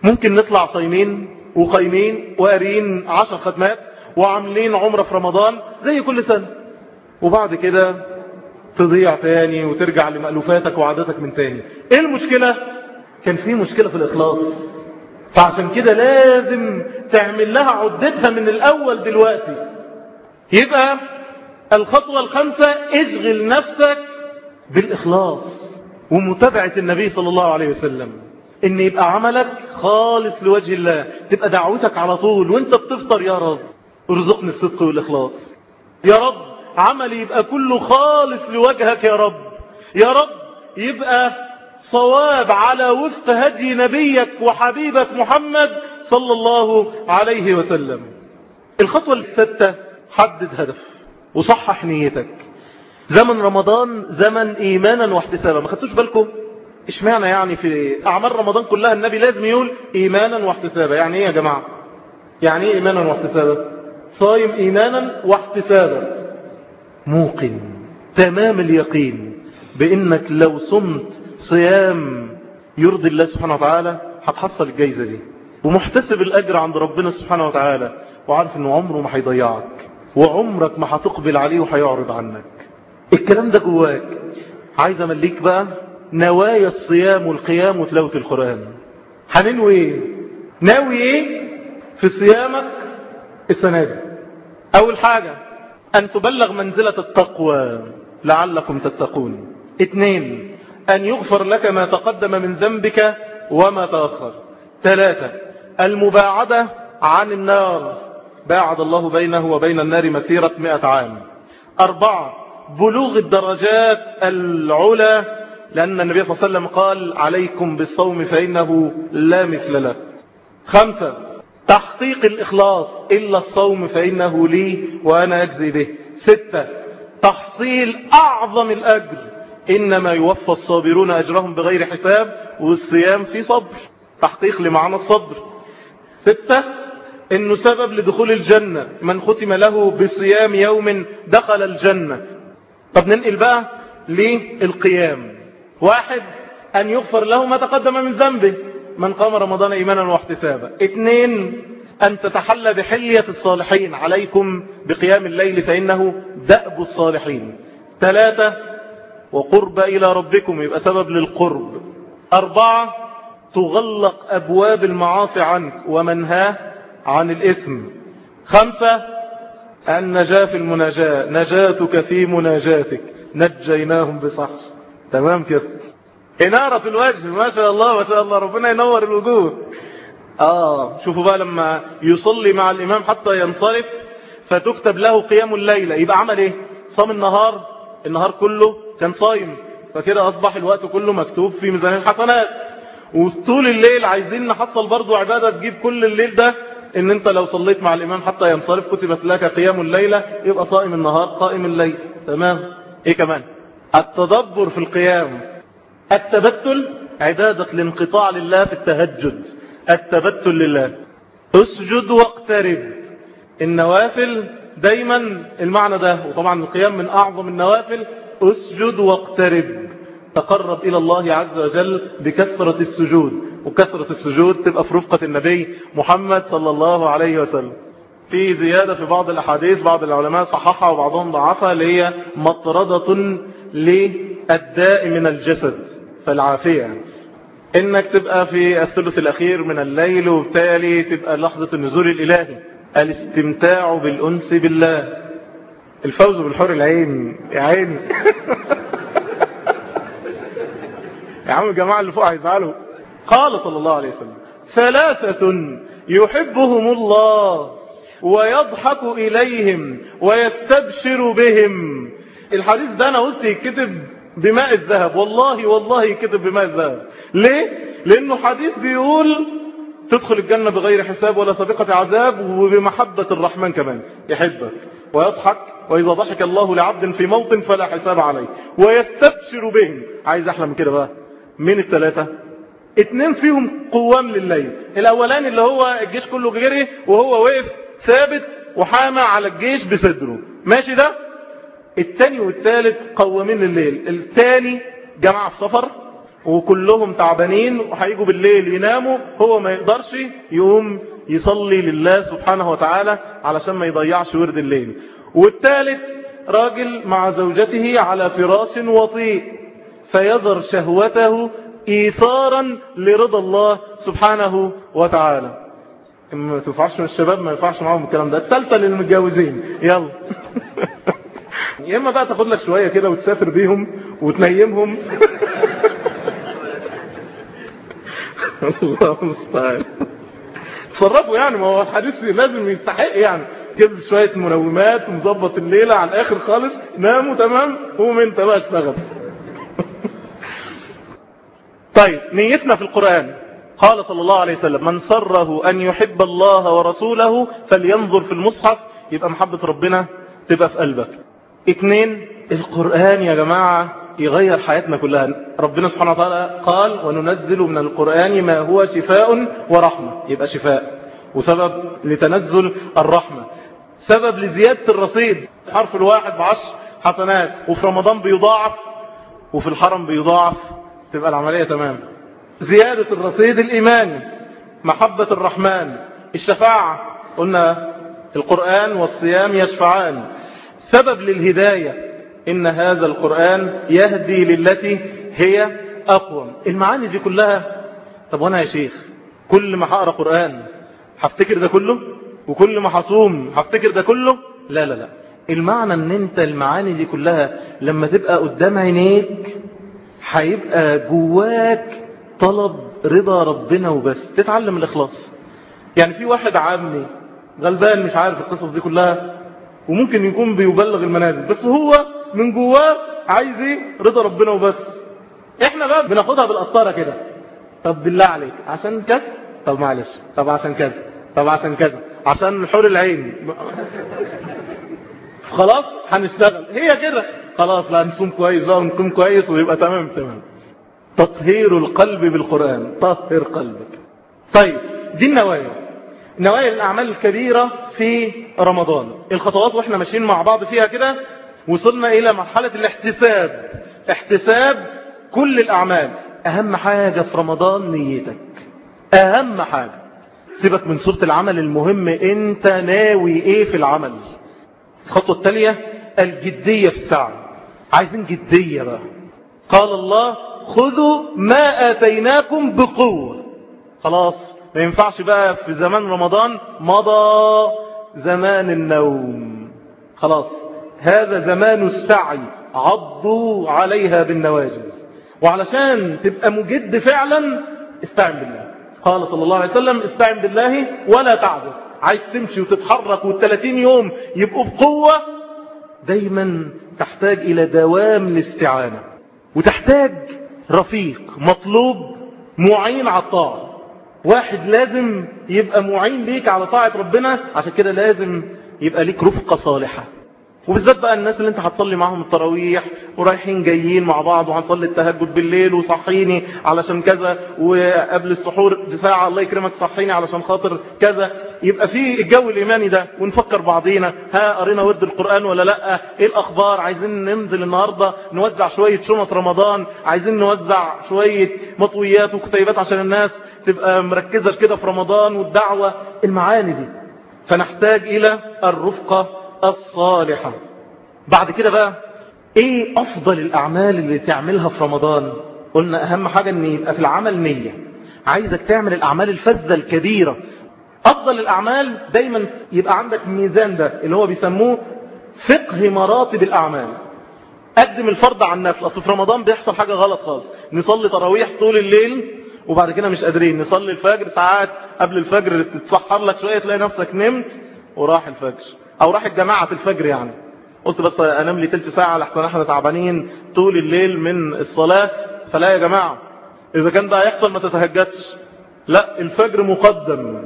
ممكن نطلع صايمين وقايمين وقارين عشر ختمات وعاملين عمرة في رمضان زي كل سنة. وبعد كده تضيع تاني وترجع لمألوفاتك وعاداتك من تاني. إيه المشكلة؟ كان في مشكلة في الإخلاص. فعشان كده لازم تعمل لها عدتها من الأول دلوقتي. يبقى الخطوة الخامسة اشغل نفسك بالإخلاص ومتابعة النبي صلى الله عليه وسلم. إن يبقى عملك خالص لوجه الله تبقى دعوتك على طول وأنت بتفطر يا رب ارزقني الصدق والإخلاص. يا رب عملي يبقى كله خالص لوجهك يا رب. يا رب يبقى صواب على وفق هدي نبيك وحبيبك محمد صلى الله عليه وسلم. الخطوة الثالثة حدد هدف. وصحح نيتك. زمن رمضان زمن إيمانا واحتسابا. ما خدتوش بالكم؟ اشمعنى يعني في أعمال رمضان كلها النبي لازم يقول إيمانا واحتسابا؟ يعني إيه يا جماعة؟ يعني إيه إيمانا واحتسابا؟ صايم إيمانا واحتسابا. موقن. تمام اليقين بأنك لو صمت صيام يرضي الله سبحانه وتعالى هتحصل الجايزة دي. ومحتسب الأجر عند ربنا سبحانه وتعالى. وعارف أنه عمره ما هيضيعك. وعمرك ما هتقبل عليه وهيعرض عنك. الكلام ده جواك. عايز أمليك بقى نوايا الصيام والقيام وتلاوة القرآن. هننوي إيه؟ ناوي إيه؟ في صيامك السنة دي أول حاجة أن تبلغ منزلة التقوى لعلكم تتقون. اثنين أن يغفر لك ما تقدم من ذنبك وما تأخر. ثلاثة المباعدة عن النار. باعد الله بينه وبين النار مسيرة مئة عام. أربعة بلوغ الدرجات العلى لأن النبي صلى الله عليه وسلم قال عليكم بالصوم فإنه لا مثل له. خمسة تحقيق الإخلاص إلا الصوم فإنه لي وأنا أجزي به. ستة تحصيل أعظم الأجر إنما يوفى الصابرون أجرهم بغير حساب والصيام في صبر. تحقيق لمعنى الصبر. ستة إنه سبب لدخول الجنة. من ختم له بصيام يوم دخل الجنة. طب ننقل بقى للقيام. واحد أن يغفر له ما تقدم من ذنبه. من قام رمضان إيمانا واحتسابا. اثنين أن تتحلى بحلية الصالحين. عليكم بقيام الليل فإنه دأب الصالحين. ثلاثة وقرب إلى ربكم. يبقى سبب للقرب. أربعة تغلق أبواب المعاصي عنك. ومنها عن الإثم. خمسة النجاة في المناجاة. نجاتك في مناجاتك. نجيناهم بصحر تمام كده؟ إنارة الوجه. ما شاء الله ما شاء الله. ربنا ينور الوجوه. آه شوفوا بقى لما يصلي مع الإمام حتى ينصرف فتكتب له قيام الليلة يبقى عمل إيه؟ صام النهار. النهار كله كان صايم. فكده أصبح الوقت كله مكتوب في ميزان الحسنات. وطول الليل عايزين نحصل برضو عبادة تجيب كل الليل ده. إن أنت لو صليت مع الإمام حتى ينصرف كتبت لك قيام الليلة يبقى صائم النهار قائم الليل. تمام؟ إيه كمان؟ التدبر في القيام. التبتل عبادة الانقطاع لله في التهجد. التبتل لله. اسجد واقترب. النوافل دايما المعنى ده وطبعا القيام من أعظم النوافل اسجد واقترب. تقرب إلى الله عز وجل بكثرة السجود. وكثرة السجود تبقى في رفقة النبي محمد صلى الله عليه وسلم. في زيادة في بعض الأحاديث بعض العلماء صححها وبعضهم ضعفها اللي هي مطردة للداء من الجسد فالعافية. إنك تبقى في الثلث الأخير من الليل وبالتالي تبقى لحظة النزول الإلهي. الاستمتاع بالأنس بالله. الفوز بالحور العين يا عيني. يا عم الجماعة اللي فوق هيزعلوا قال صلى الله عليه وسلم ثلاثة يحبهم الله ويضحك إليهم ويستبشر بهم. الحديث ده أنا قلت يكتب بماء الذهب. والله والله يكتب بماء الذهب. ليه؟ لأنه حديث بيقول تدخل الجنة بغير حساب ولا سابقة عذاب وبمحبة الرحمن كمان. يحبك ويضحك وإذا ضحك الله لعبد في موطن فلا حساب عليه. ويستبشر بهم. عايز أحلى من كده بقى. من الثلاثة اتنين فيهم قوام لليل. الأولاني اللي هو الجيش كله جري وهو وقف ثابت وحامى على الجيش بصدره. ماشي ده؟ التاني والتالت قوامين لليل. التاني جماعة في سفر وكلهم تعبانين وهيجوا بالليل يناموا. هو ما يقدرش يقوم يصلي لله سبحانه وتعالى علشان ما يضيعش ورد الليل. والتالت راجل مع زوجته على فراش وطيء. فيذر شهوته إيثارا لرضا الله سبحانه وتعالى. ما تنفعش من الشباب ما ينفعش معاهم الكلام ده. التالتة للمتجوزين. يلا. يا إما بقى تاخد لك شوية كده وتسافر بيهم وتنيمهم. الله المستعان. تصرفوا يعني ما هو الحديث لازم يستحق يعني. جيب شوية منومات ومظبط الليلة على الآخر خالص. ناموا تمام؟ قوم انت بقى اشتغل. طيب نيتنا في القرآن. قال صلى الله عليه وسلم من سره أن يحب الله ورسوله فلينظر في المصحف. يبقى محبة ربنا تبقى في قلبك. اتنين القرآن يا جماعة يغير حياتنا كلها. ربنا سبحانه وتعالى قال وننزل من القرآن ما هو شفاء ورحمة. يبقى شفاء. وسبب لتنزل الرحمة. سبب لزيادة الرصيد. حرف الواحد بعشر حسنات. وفي رمضان بيضاعف. وفي الحرم بيضاعف تبقى العملية تمام. زيادة الرصيد الإيماني محبة الرحمن الشفاعة. قلنا القرآن والصيام يشفعان. سبب للهداية إن هذا القرآن يهدي للتي هي أقوم. المعاني دي كلها طب وأنا يا شيخ كل ما هقرأ قرآن هفتكر ده كله؟ وكل ما هصوم هفتكر ده كله؟ لا لا لا. المعنى إن أنت المعاني دي كلها لما تبقى قدام عينيك هيبقى جواك طلب رضا ربنا وبس. تتعلم الإخلاص. يعني في واحد عامي غلبان مش عارف القصص دي كلها وممكن يكون بيبلغ المنازل بس هو من جواه عايز إيه؟ رضا ربنا وبس. إحنا بقى بناخدها بالقطارة كده. طب بالله عليك عشان كذا؟ طب معلش. طب عشان كذا. طب عشان كذا. عشان حور العين. خلاص هنشتغل هي كده. خلاص لا نصوم كويس بقى ونقوم كويس ويبقى تمام تمام. تطهير القلب بالقرآن. طهر قلبك. طيب دي النوايا. نوايا الأعمال الكبيرة في رمضان. الخطوات وإحنا ماشيين مع بعض فيها كده وصلنا إلى مرحلة الاحتساب. احتساب كل الأعمال. أهم حاجة في رمضان نيتك. أهم حاجة. سيبك من صورة العمل المهم أنت ناوي إيه في العمل؟ الخطوة التالية الجدية في السعي عايزين جدية بقى. قال الله خذوا ما آتيناكم بقوة. خلاص ما ينفعش بقى في زمان رمضان مضى زمان النوم. خلاص هذا زمان السعي. عضوا عليها بالنواجز وعلشان تبقى مجد فعلا استعن بالله. قال صلى الله عليه وسلم استعن بالله ولا تعجز. عايز تمشي وتتحرك والتلاتين يوم يبقوا بقوة دايما تحتاج إلى دوام الاستعانة. وتحتاج رفيق مطلوب معين على الطاعة. واحد لازم يبقى معين ليك على طاعة ربنا عشان كده لازم يبقى ليك رفقة صالحة. وبالذات بقى الناس اللي انت هتصلي معاهم التراويح ورايحين جايين مع بعض وهنصلي التهجد بالليل وصحيني علشان كذا وقبل السحور بساعة الله يكرمك صحيني علشان خاطر كذا. يبقى في الجو الإيماني ده ونفكر بعضينا. ها قرينا ورد القرآن ولا لأ؟ إيه الأخبار؟ عايزين ننزل النهاردة نوزع شوية شنط رمضان عايزين نوزع شوية مطويات وكتيبات عشان الناس تبقى مركزة كده في رمضان والدعوة المعاني دي. فنحتاج إلى الرفقة الصالحة. بعد كده بقى إيه أفضل الأعمال اللي تعملها في رمضان؟ قلنا أهم حاجة إن يبقى في العمل نية. عايزك تعمل الأعمال الفذة الكبيرة. أفضل الأعمال دايما يبقى عندك ميزان ده اللي هو بيسموه فقه مراتب الأعمال. قدم الفرض عن النفل. أصل في رمضان بيحصل حاجة غلط خالص. نصلي تراويح طول الليل وبعد كده مش قادرين. نصلي الفجر ساعات قبل الفجر تتسحر لك شوية تلاقي نفسك نمت وراح الفجر. أو راح الجماعة في الفجر يعني. قلت بس أنام لي تلت ساعة لحسن إحنا تعبانين طول الليل من الصلاة. فلا يا جماعة إذا كان ده هيحصل ما تتهجدش. لا الفجر مقدم.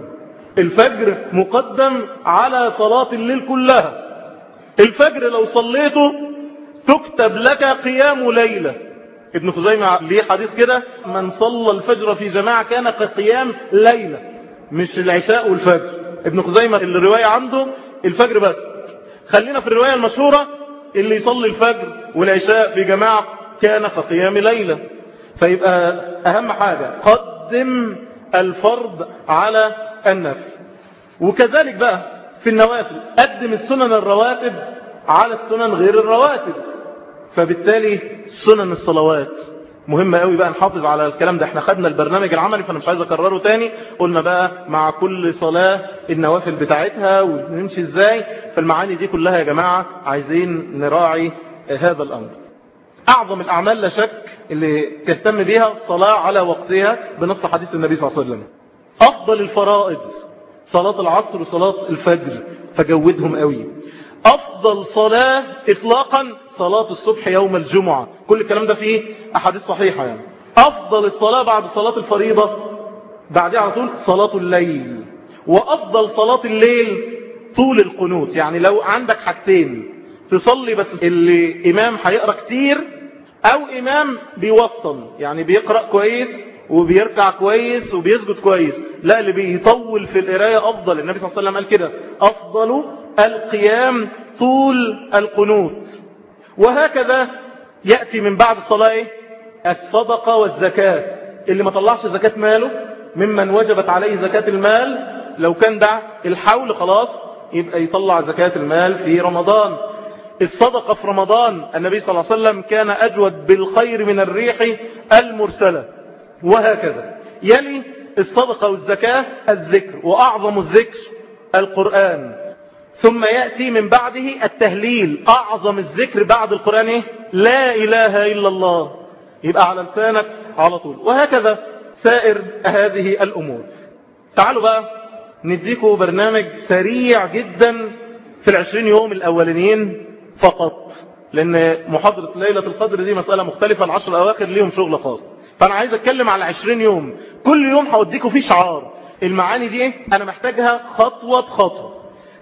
الفجر مقدم على صلاة الليل كلها. الفجر لو صليته تكتب لك قيام ليلة. ابن خزيمة ليه حديث كده؟ من صلى الفجر في جماعة كان كقيام ليلة مش العشاء والفجر. ابن خزيمة الرواية عنده الفجر بس. خلينا في الرواية المشهورة اللي يصلي الفجر والعشاء في جماعة كان كقيام ليلة. فيبقى أهم حاجة قدم الفرض على النفل وكذلك بقى في النوافل قدم السنن الرواتب على السنن غير الرواتب. فبالتالي سنن الصلوات. مهمة قوي بقى نحافظ على الكلام ده. إحنا خدنا البرنامج العملي فأنا مش عايز أكرره تاني. قلنا بقى مع كل صلاة النوافل بتاعتها ونمشي إزاي. فالمعاني دي كلها يا جماعة عايزين نراعي هذا الأمر. أعظم الأعمال لا شك اللي تهتم بيها الصلاة على وقتها بنص حديث النبي صلى الله عليه وسلم. أفضل الفرائض صلاة العصر وصلاة الفجر فجودهم قوي. أفضل صلاة إطلاقا صلاة الصبح يوم الجمعة. كل الكلام ده فيه أحاديث صحيحة يعني. أفضل الصلاة بعد صلاة الفريضة؟ بعدها على طول صلاة الليل. وأفضل صلاة الليل طول القنوت. يعني لو عندك حاجتين تصلي بس اللي إمام هيقرأ كتير أو إمام بيوسطن. يعني بيقرأ كويس وبيركع كويس وبيسجد كويس. لا اللي بيطول في القراية أفضل. النبي صلى الله عليه وسلم قال كده. أفضل القيام طول القنوت. وهكذا يأتي من بعد الصلاة الصدقة والزكاة. اللي ما طلعش زكاة ماله ممن وجبت عليه زكاة المال لو كان ده الحول خلاص يبقى يطلع زكاة المال في رمضان. الصدقة في رمضان النبي صلى الله عليه وسلم كان أجود بالخير من الريح المرسلة. وهكذا. يلي الصدقة والزكاة الذكر وأعظم الذكر القرآن. ثم يأتي من بعده التهليل. أعظم الذكر بعد القرآن إيه؟ لا إله إلا الله. يبقى على لسانك على طول. وهكذا سائر هذه الأمور. تعالوا بقى نديكم برنامج سريع جدا في العشرين يوم الأولانيين فقط لأن محاضرة ليلة القدر دي مسألة مختلفة العشر الأواخر ليهم شغل خاص. فأنا عايز أتكلم على عشرين يوم. كل يوم هوديكم فيه شعار. المعاني دي أنا محتاجها خطوة بخطوة.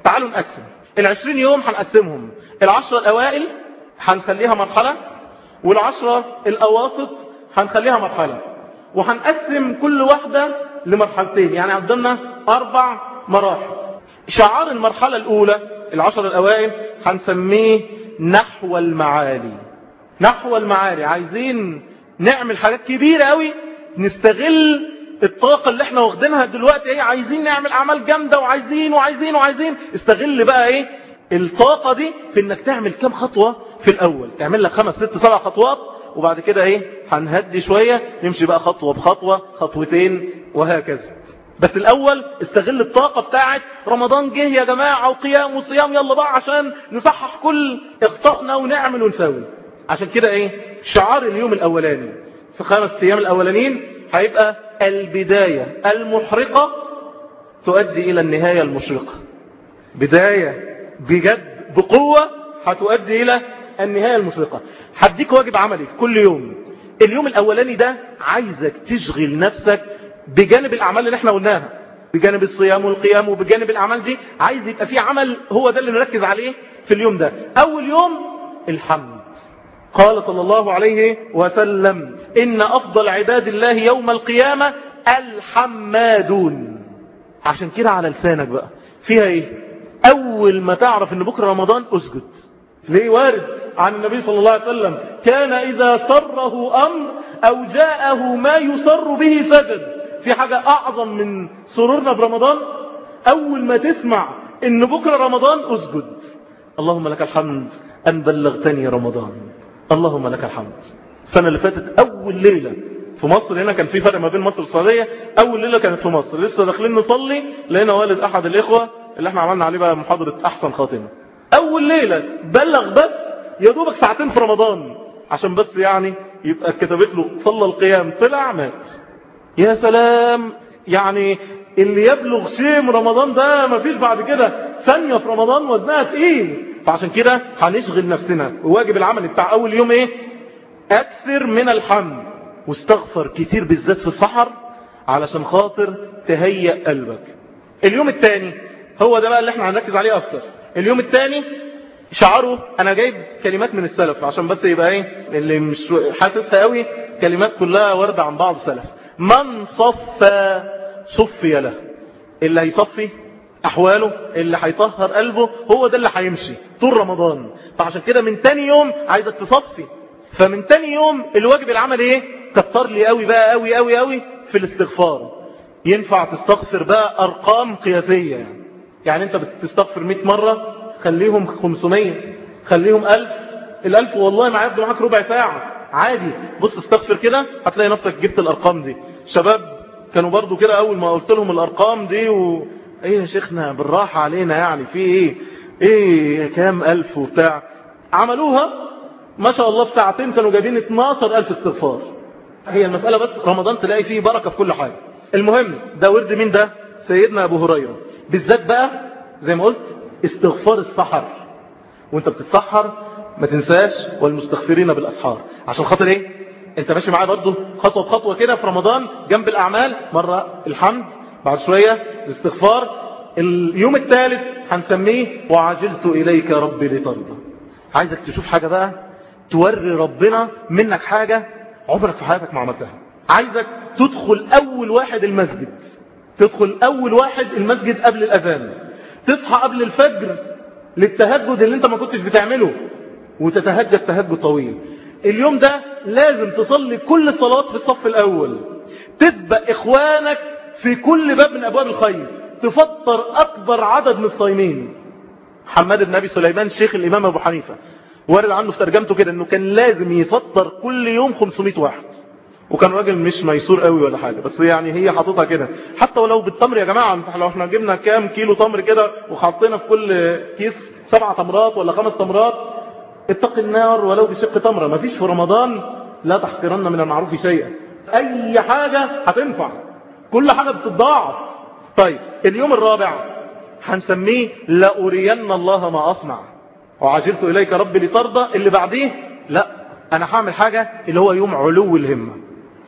تعالوا نقسم. العشرين يوم هنقسمهم. العشرة الأوائل هنخليها مرحلة والعشرة الأواسط هنخليها مرحلة. وهنقسم كل واحدة لمرحلتين يعني عندنا أربع مراحل. شعار المرحلة الأولى العشر الأوائل هنسميه نحو المعالي. نحو المعالي. عايزين نعمل حاجات كبيرة قوي نستغل الطاقة اللي إحنا واخدينها دلوقتي إيه عايزين نعمل أعمال جامدة وعايزين وعايزين وعايزين. استغل بقى إيه؟ الطاقة دي في إنك تعمل كام خطوة في الأول. تعمل لك خمس ست سبع خطوات وبعد كده إيه؟ هنهدي شوية نمشي بقى خطوة بخطوة خطوتين وهكذا. بس الأول استغل الطاقة بتاعت رمضان جه يا جماعة وقيام وصيام يلا بقى عشان نصحح كل اخطائنا ونعمل ونسوي. عشان كده إيه؟ شعار اليوم الأولاني. في خمس أيام الأولانيين هيبقى البداية. المحرقة تؤدي إلى النهاية المشرقة. بداية بجد بقوة هتؤدي إلى النهاية المشرقة. هديك واجب عملي في كل يوم. اليوم الأولاني ده عايزك تشغل نفسك بجانب الأعمال اللي إحنا قلناها. بجانب الصيام والقيام وبجانب الأعمال دي عايز يبقى في عمل هو ده اللي نركز عليه في اليوم ده. أول يوم الحمد. قال صلى الله عليه وسلم. إن أفضل عباد الله يوم القيامة الحمادون. عشان كده على لسانك بقى. فيها إيه؟ أول ما تعرف إن بكرة رمضان أسجد. ليه؟ وارد عن النبي صلى الله عليه وسلم. كان إذا سره أمر أو جاءه ما يسر به سجد. في حاجة أعظم من سرورنا برمضان؟ أول ما تسمع إن بكرة رمضان أسجد. اللهم لك الحمد أن بلغتني رمضان. اللهم لك الحمد. السنة اللي فاتت أول ليلة في مصر هنا كان في فرق ما بين مصر والسعودية. أول ليلة كانت في مصر. لسه داخلين نصلي لقينا والد أحد الإخوة اللي إحنا عملنا عليه بقى محاضرة أحسن خاتمة. أول ليلة بلغ بس يا دوبك ساعتين في رمضان. عشان بس يعني يبقى كتبت له صلى القيام طلع مات. يا سلام! يعني اللي يبلغ شيء من رمضان ده مفيش بعد كده. ثانية في رمضان وزنها تقيل. فعشان كده هنشغل نفسنا. وواجب العمل بتاع أول يوم إيه؟ أكثر من الحمد واستغفر كتير بالذات في السحر علشان خاطر تهيئ قلبك. اليوم الثاني هو ده بقى اللي إحنا هنركز عليه أكتر. اليوم الثاني شعره أنا جايب كلمات من السلف عشان بس يبقى إيه اللي مش حاسسها قوي كلمات كلها وردة عن بعض السلف من صفى صفي له. اللي هيصفي أحواله اللي هيطهر قلبه هو ده اللي هيمشي طول رمضان. فعشان كده من تاني يوم عايزك تصفي. فمن تاني يوم الواجب العمل إيه؟ كتر لي قوي بقى قوي قوي قوي في الاستغفار. ينفع تستغفر بقى أرقام قياسية. يعني, يعني أنت بتستغفر 100 مرة خليهم 500 خليهم 1000 الألف والله ما هياخدوا معاك ربع ساعة. عادي. بص استغفر كده هتلاقي نفسك جبت الأرقام دي. شباب كانوا برضو كده أول ما قلت لهم الأرقام دي و... إيه يا شيخنا بالراحة علينا يعني في إيه؟ إيه كام ألف وبتاع. عملوها ما شاء الله في ساعتين كانوا جايبين 12 ألف استغفار. هي المسألة بس رمضان تلاقي فيه بركة في كل حاجة. المهم ده ورد مين ده؟ سيدنا أبو هريرة. بالذات بقى زي ما قلت استغفار السحر. وانت بتتسحر ما تنساش والمستغفرين بالأسحار. عشان خاطر إيه؟ انت ماشي معايا برضه خطوة بخطوة كده في رمضان جنب الأعمال مرة الحمد بعد شوية الاستغفار. اليوم الثالث هنسميه وعجلت إليك ربي لترضى. عايزك تشوف حاجة بقى؟ توري ربنا منك حاجة عمرك في حياتك ما عملتها. عايزك تدخل أول واحد المسجد. تدخل أول واحد المسجد قبل الأذان. تصحى قبل الفجر للتهجد اللي انت ما كنتش بتعمله. وتتهجد تهجد طويل. اليوم ده لازم تصلي كل الصلوات في الصف الأول. تسبق إخوانك في كل باب من أبواب الخير. تفطر أكبر عدد من الصايمين. محمد بن أبي سليمان شيخ الإمام أبو حنيفة. وارد عنه في ترجمته كده أنه كان لازم يفطر كل يوم 500 واحد. وكان راجل مش ميسور قوي ولا حاجة بس يعني هي حاططها كده. حتى ولو بالتمر يا جماعة لو إحنا جبنا كام كيلو تمر كده وحطينا في كل كيس سبع تمرات ولا خمس تمرات اتق النار ولو بشق تمرة. مفيش في رمضان لا تحقرن من المعروف شيئا. أي حاجة هتنفع. كل حاجة بتتضاعف. طيب اليوم الرابع هنسميه لأرين الله ما أصنع. وعجلت إليك ربي لترضى اللي بعديه؟ لا أنا هعمل حاجة اللي هو يوم علو الهمة.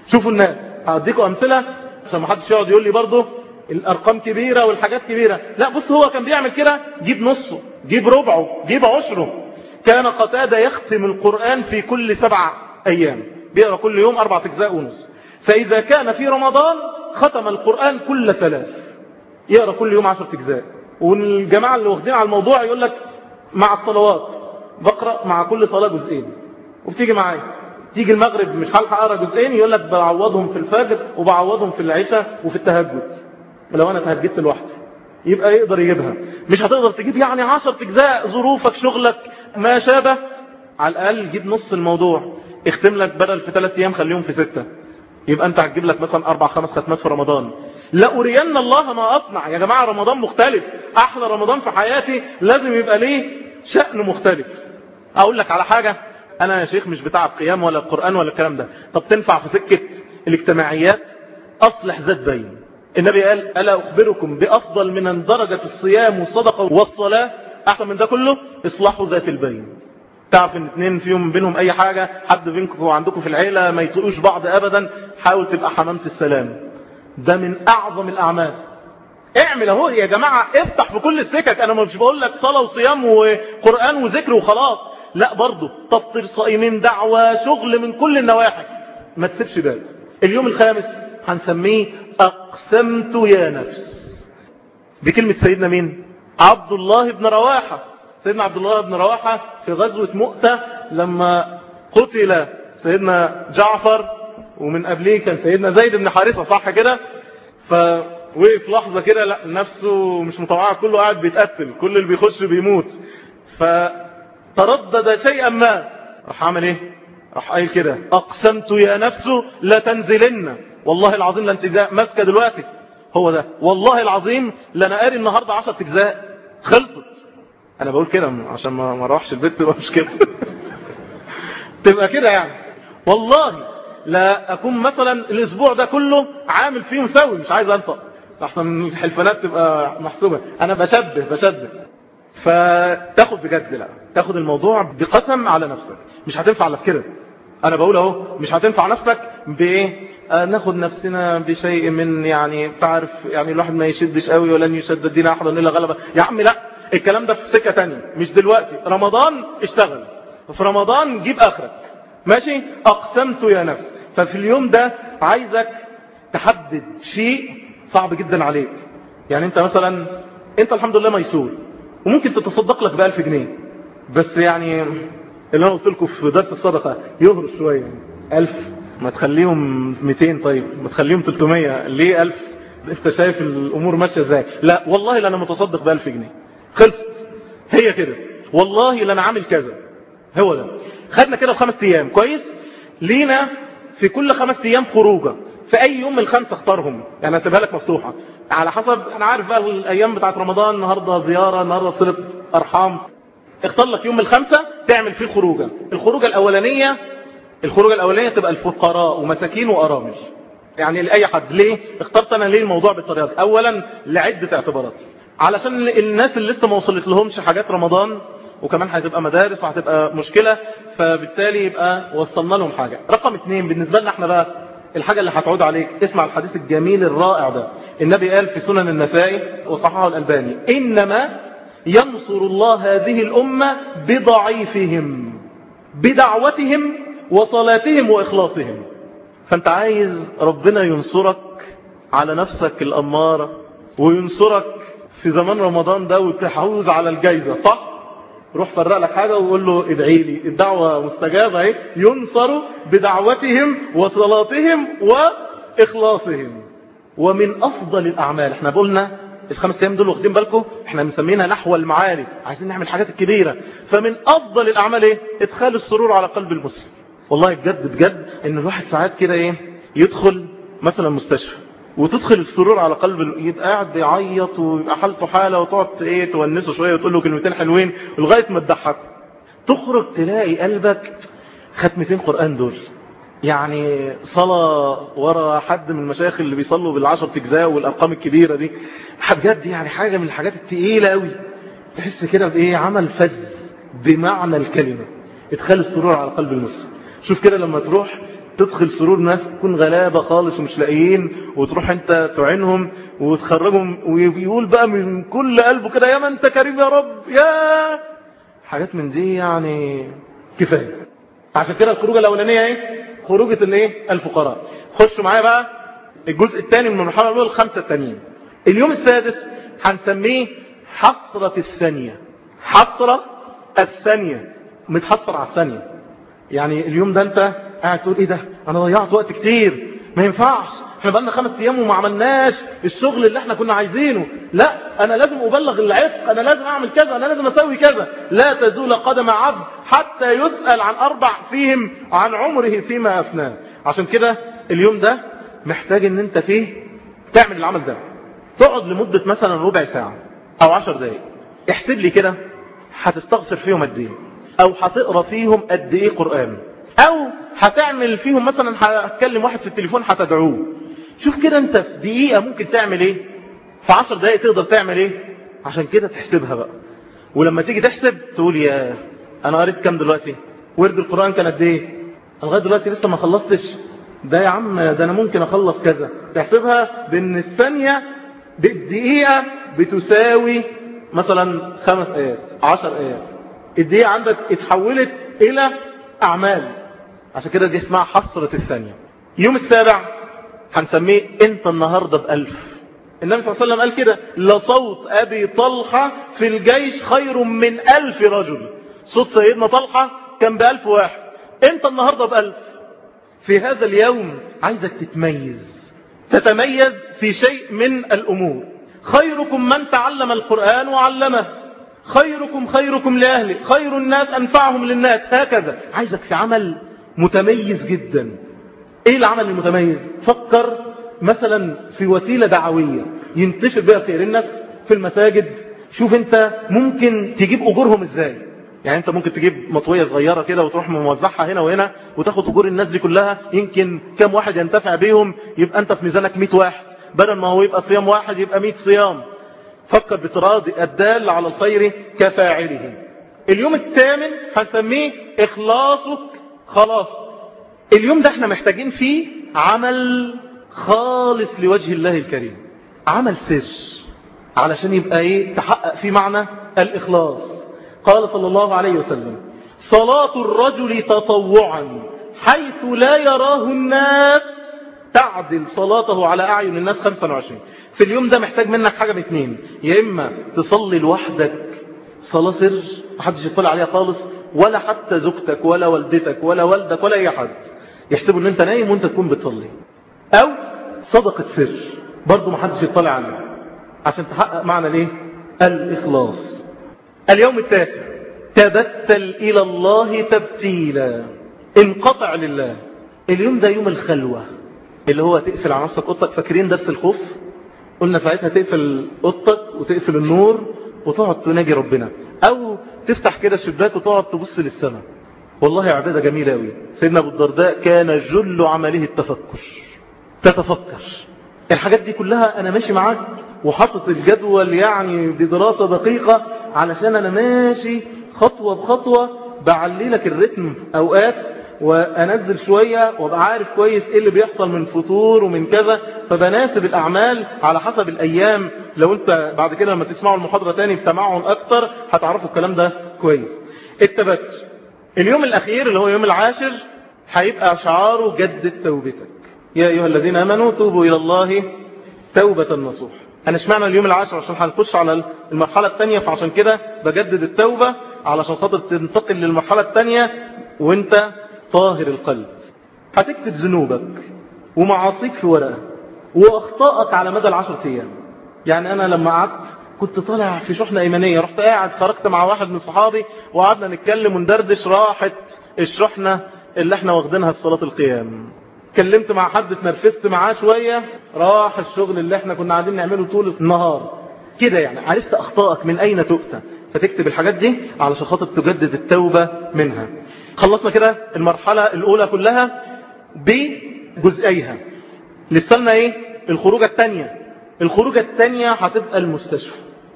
شوفوا الناس هديكم أمثلة عشان ما حدش يقعد يقول لي برضه الأرقام كبيرة والحاجات كبيرة. لا بص هو كان بيعمل كده جيب نصه جيب ربعه جيب عشره. كان قتادة يختم القرآن في كل سبع أيام. بيقرأ كل يوم أربع أجزاء ونص. فإذا كان في رمضان ختم القرآن كل ثلاث. يقرأ كل يوم عشرة أجزاء. والجماعة اللي واخدين على الموضوع يقول لك مع الصلوات. بقرأ مع كل صلاة جزئين. وبتيجي معايا. تيجي المغرب مش هلحق أقرأ جزئين يقول لك بعوضهم في الفجر وبعوضهم في العشاء وفي التهجد. لو أنا تهجدت لوحدي. يبقى يقدر يجيبها. مش هتقدر تجيب يعني عشر أجزاء ظروفك شغلك ما شابه. على الأقل جيب نص الموضوع. اختم لك بدل في ثلاث أيام خليهم في ستة. يبقى أنت هتجيب لك مثلا أربع خمس ختمات في رمضان. لا أرين الله ما أصنع. يا جماعة رمضان مختلف. أحلى رمضان في حياتي لازم يبقى ليه شأن مختلف. أقول لك على حاجة. أنا يا شيخ مش بتاع القيام ولا القرآن ولا الكلام ده. طب تنفع في سكة الاجتماعيات؟ أصلح ذات بين. النبي قال ألا أخبركم بأفضل من درجة الصيام والصدقة والصلاة أحسن من ده كله؟ إصلاح ذات البين. تعرف إن اتنين فيهم بينهم أي حاجة؟ حد بينكم وعندكم في العيلة ما يطلقوش بعض ابدا؟ حاول تبقى حمامة السلام. ده من أعظم الأعمال. اعمل اهو يا جماعة افتح في كل السكك. أنا مش بقول لك صلاة وصيام وقرآن وذكر وخلاص. لا برضه تفطر صائمين دعوة شغل من كل النواحي. ما تسيبش بالك. اليوم الخامس هنسميه أقسمت يا نفس. دي كلمة سيدنا مين؟ عبد الله بن رواحة. سيدنا عبد الله بن رواحة في غزوة مؤتة لما قتل سيدنا جعفر ومن قبليه كان سيدنا زيد بن حارثة صح كده؟ فوقف لحظة كده لا نفسه مش متوقع كله قاعد بيتقتل كل اللي بيخش بيموت. فتردد شيئا ما راح عمل إيه؟ راح قايل كده أقسمت يا نفس لا تنزلن والله العظيم لا انت ماسكه دلوقتي. هو ده. والله العظيم لنا قاري النهارده 10 اجزاء خلصت. أنا بقول كده عشان ما أروحش البيت تبقى مشكله تبقى كده يعني. والله لا أكون مثلا الأسبوع ده كله عامل فيه مسوي مش عايز أنطق. أحسن الحلفانات تبقى محسوبة. أنا بشبه بشبه. فتاخد بجد لا. تاخد الموضوع بقسم على نفسك. مش هتنفع على كده. أنا بقول أهو مش هتنفع نفسك بإيه؟ ناخد نفسنا بشيء من يعني تعرف يعني الواحد ما يشدش قوي ولن يشد الدين احد إلا غلبه يا عم لا الكلام ده في سكة تانية مش دلوقتي. رمضان اشتغل. في رمضان جيب آخرك. ماشي؟ أقسمت يا نفس ففي اليوم ده عايزك تحدد شيء صعب جدا عليك. يعني انت مثلا انت الحمد لله ميسور وممكن تتصدق لك بألف جنيه بس يعني اللي أنا قلت لكم في درس الصدقة يهرش شوية. ألف ما تخليهم 200 طيب ما تخليهم 300 ليه 1000 أنت شايف الأمور ماشية إزاي؟ لا والله لا أنا متصدق ب 1000 جنيه. خلصت. هي كده. والله لا أنا عامل كذا. هو ده. خدنا كده الخمس أيام. كويس؟ لينا في كل خمس أيام خروجة. في أي يوم من الخمسه اختارهم. يعني اسيبها لك مفتوحة. على حسب أنا عارف بقى الأيام بتاعت رمضان النهارده زيارة النهارده صلة أرحام. اختار لك يوم من الخمسة تعمل فيه خروجة. الخروجة الأولانية الخروجة الأولانية تبقى الفقراء ومساكين وارامل يعني لأي حد. ليه؟ اخترت أنا ليه الموضوع بالطريقة دي؟ اولا لعدة اعتبارات. علشان الناس اللي لسه ما وصلت لهمش حاجات رمضان وكمان هتبقى مدارس وهتبقى مشكلة فبالتالي يبقى وصلنا لهم حاجة. رقم اتنين بالنسبة لنا إحنا بقى الحاجة اللي هتعود عليك اسمع الحديث الجميل الرائع ده. النبي قال في سنن النسائي وصححه الألباني إنما ينصر الله هذه الأمة بضعيفهم بدعوتهم وصلاتهم وإخلاصهم. فأنت عايز ربنا ينصرك على نفسك الأمارة وينصرك في زمان رمضان ده وتحوز على الجايزة صح؟ روح فرق لك حاجة وقول له ادعي لي. الدعوة مستجابة اهي. ينصروا بدعوتهم وصلاتهم وإخلاصهم. ومن أفضل الأعمال. إحنا قلنا الخمس أيام دول واخدين بالكم؟ إحنا مسمينها نحو المعالي. عايزين نعمل حاجات الكبيرة فمن أفضل الأعمال إيه؟ إدخال السرور على قلب المسلم. والله بجد بجد إن الواحد ساعات كده إيه؟ يدخل مثلا مستشفى. وتدخل السرور على قلب يبقى قاعد بيعيط ويبقى حالته حالة وتقعد إيه تونسه شوية وتقول له كلمتين حلوين لغاية ما تضحكه تخرج تلاقي قلبك ختمتين قرآن دول. يعني صلاة ورا حد من المشايخ اللي بيصلوا بالعشر اجزاء والأرقام الكبيرة دي. بجد يعني حاجة من الحاجات التقيلة قوي تحس كده بإيه عمل فذ بمعنى الكلمة. ادخال السرور على قلب المسلم. شوف كده لما تروح تدخل سرور ناس تكون غلابة خالص ومش لاقيين وتروح انت تعينهم وتخرجهم ويقول بقى من كل قلبه كده يا ما انت كريم يا رب يا حاجات من دي يعني كفاية. عشان كده الخروجة الأولانية إيه؟ خروجة الإيه؟ الفقراء. خشوا معايا بقى الجزء الثاني من المرحلة الأولى الخمسة التانيين. اليوم السادس هنسميه حصرة الثانية. حصرة الثانية. متحصر على الثانية. يعني اليوم ده انت قاعد تقول إيه ده؟ أنا ضيعت وقت كتير. ما ينفعش. إحنا بقالنا خمس أيام وما عملناش الشغل اللي إحنا كنا عايزينه. لا أنا لازم أبلغ العتق. أنا لازم أعمل كذا. أنا لازم أسوي كذا. لا تزول قدم عبد حتى يسأل عن أربع فيهم عن عمره فيما افناه عشان كده اليوم ده محتاج إن أنت فيه تعمل العمل ده. تقعد لمدة مثلا ربع ساعة أو عشر دقايق. احسب لي كده هتستغفر فيهم قد إيه؟ أو هتقرأ فيهم قد إيه قرآن؟ أو هتعمل فيهم مثلا هتكلم واحد في التليفون هتدعوه. شوف كده انت في دقيقة ممكن تعمل إيه؟ في عشر دقائق تقدر تعمل إيه؟ عشان كده تحسبها بقى. ولما تيجي تحسب تقول يا أنا قريت كام دلوقتي؟ ورد القرآن كان قد إيه؟ أنا لغاية دلوقتي لسه ما خلصتش. ده يا عم ده أنا ممكن أخلص كذا. تحسبها بإن الثانية بالدقيقة بتساوي مثلا خمس آيات عشر آيات. الدقيقة عندك اتحولت إلى أعمال. عشان كده دي اسمها حصرة الثانية. يوم السابع هنسميه انت النهاردة بألف. النبي صلى الله عليه وسلم قال كده لصوت أبي طلحة في الجيش خير من ألف رجل. صوت سيدنا طلحة كان بألف واحد. انت النهاردة بألف. في هذا اليوم عايزك تتميز. تتميز في شيء من الأمور. خيركم من تعلم القرآن وعلمه. خيركم خيركم لأهله. خير الناس أنفعهم للناس. هكذا. عايزك في عمل متميز جدا. إيه العمل المتميز؟ فكر مثلا في وسيلة دعوية ينتشر بها خير الناس في المساجد. شوف أنت ممكن تجيب أجورهم إزاي؟ يعني أنت ممكن تجيب مطوية صغيرة كده وتروح موزعها هنا وهنا وتاخد أجور الناس دي كلها. يمكن كم واحد ينتفع بيهم؟ يبقى أنت في ميزانك 100 واحد. بدل ما هو يبقى صيام واحد يبقى 100 صيام. فكر بتراضي الدال على الخير كفاعله. اليوم الثامن هنسميه إخلاصك خلاص. اليوم ده إحنا محتاجين فيه عمل خالص لوجه الله الكريم. عمل سر. علشان يبقى إيه؟ تحقق فيه معنى الإخلاص. قال صلى الله عليه وسلم صلاة الرجل تطوعا حيث لا يراه الناس تعدل صلاته على أعين الناس 25 في اليوم ده محتاج منك حاجة من اتنين. يا إما تصلي لوحدك. صلاة سر. محدش يطلع عليها خالص. ولا حتى زوجتك ولا والدتك ولا والدك ولا أي حد يحسبوا إن أنت نايم وأنت تكون بتصلي. أو صدقة سر برضو محدش يطلع عليها. عشان تحقق معنى ليه؟ الإخلاص. اليوم التاسع. تبتل إلى الله تبتيلا. انقطع لله. اليوم ده يوم الخلوة. اللي هو تقفل على نفسك أوضتك. فاكرين درس الخوف؟ قلنا ساعتها تقفل أوضتك وتقفل النور وتقعد تناجي ربنا. أو تفتح كده الشباك وتقعد تبص للسماء. والله عبادة جميلة أوي. سيدنا أبو الدرداء كان جل عمله التفكر. تتفكر. الحاجات دي كلها أنا ماشي معاك وحطت الجدول يعني بدراسة دقيقة علشان أنا ماشي خطوة بخطوة بعلي لك الرتم أوقات وأنزل شوية وأبقى عارف كويس إيه اللي بيحصل من فطور ومن كذا فبناسب الأعمال على حسب الأيام. لو أنت بعد كده لما تسمعوا المحاضرة تاني بتمعن أكتر هتعرفوا الكلام ده كويس. التبتل اليوم الأخير اللي هو يوم العاشر هيبقى شعاره جدد توبتك. يا أيها الذين أمنوا توبوا إلى الله توبة نصوح أنا اشمعنى اليوم العاشر؟ عشان هنخش على المرحلة الثانية فعشان كده بجدد التوبة علشان خاطر تنتقل للمرحلة الثانية وأنت طاهر القلب. هتكتب ذنوبك ومعاصيك في ورقة وأخطائك على مدى العشر أيام. يعني أنا لما قعدت كنت طالع في شحنة إيمانية. رحت قاعد خرجت مع واحد من صحابي وقعدنا نتكلم وندردش راحت الشحنة اللي إحنا واخدينها في صلاة القيام. كلمت مع حد اتنرفزت معاه شوية راح الشغل اللي إحنا كنا عايزين نعمله طول النهار. كده يعني عرفت أخطائك من أين تؤتى. فتكتب الحاجات دي علشان خاطر تجدد التوبة منها. خلصنا كده المرحلة الأولى كلها بجزئيها. لسنا إيه؟ الخروجة الثانية الخروجة الثانية هتبقى المستشفى.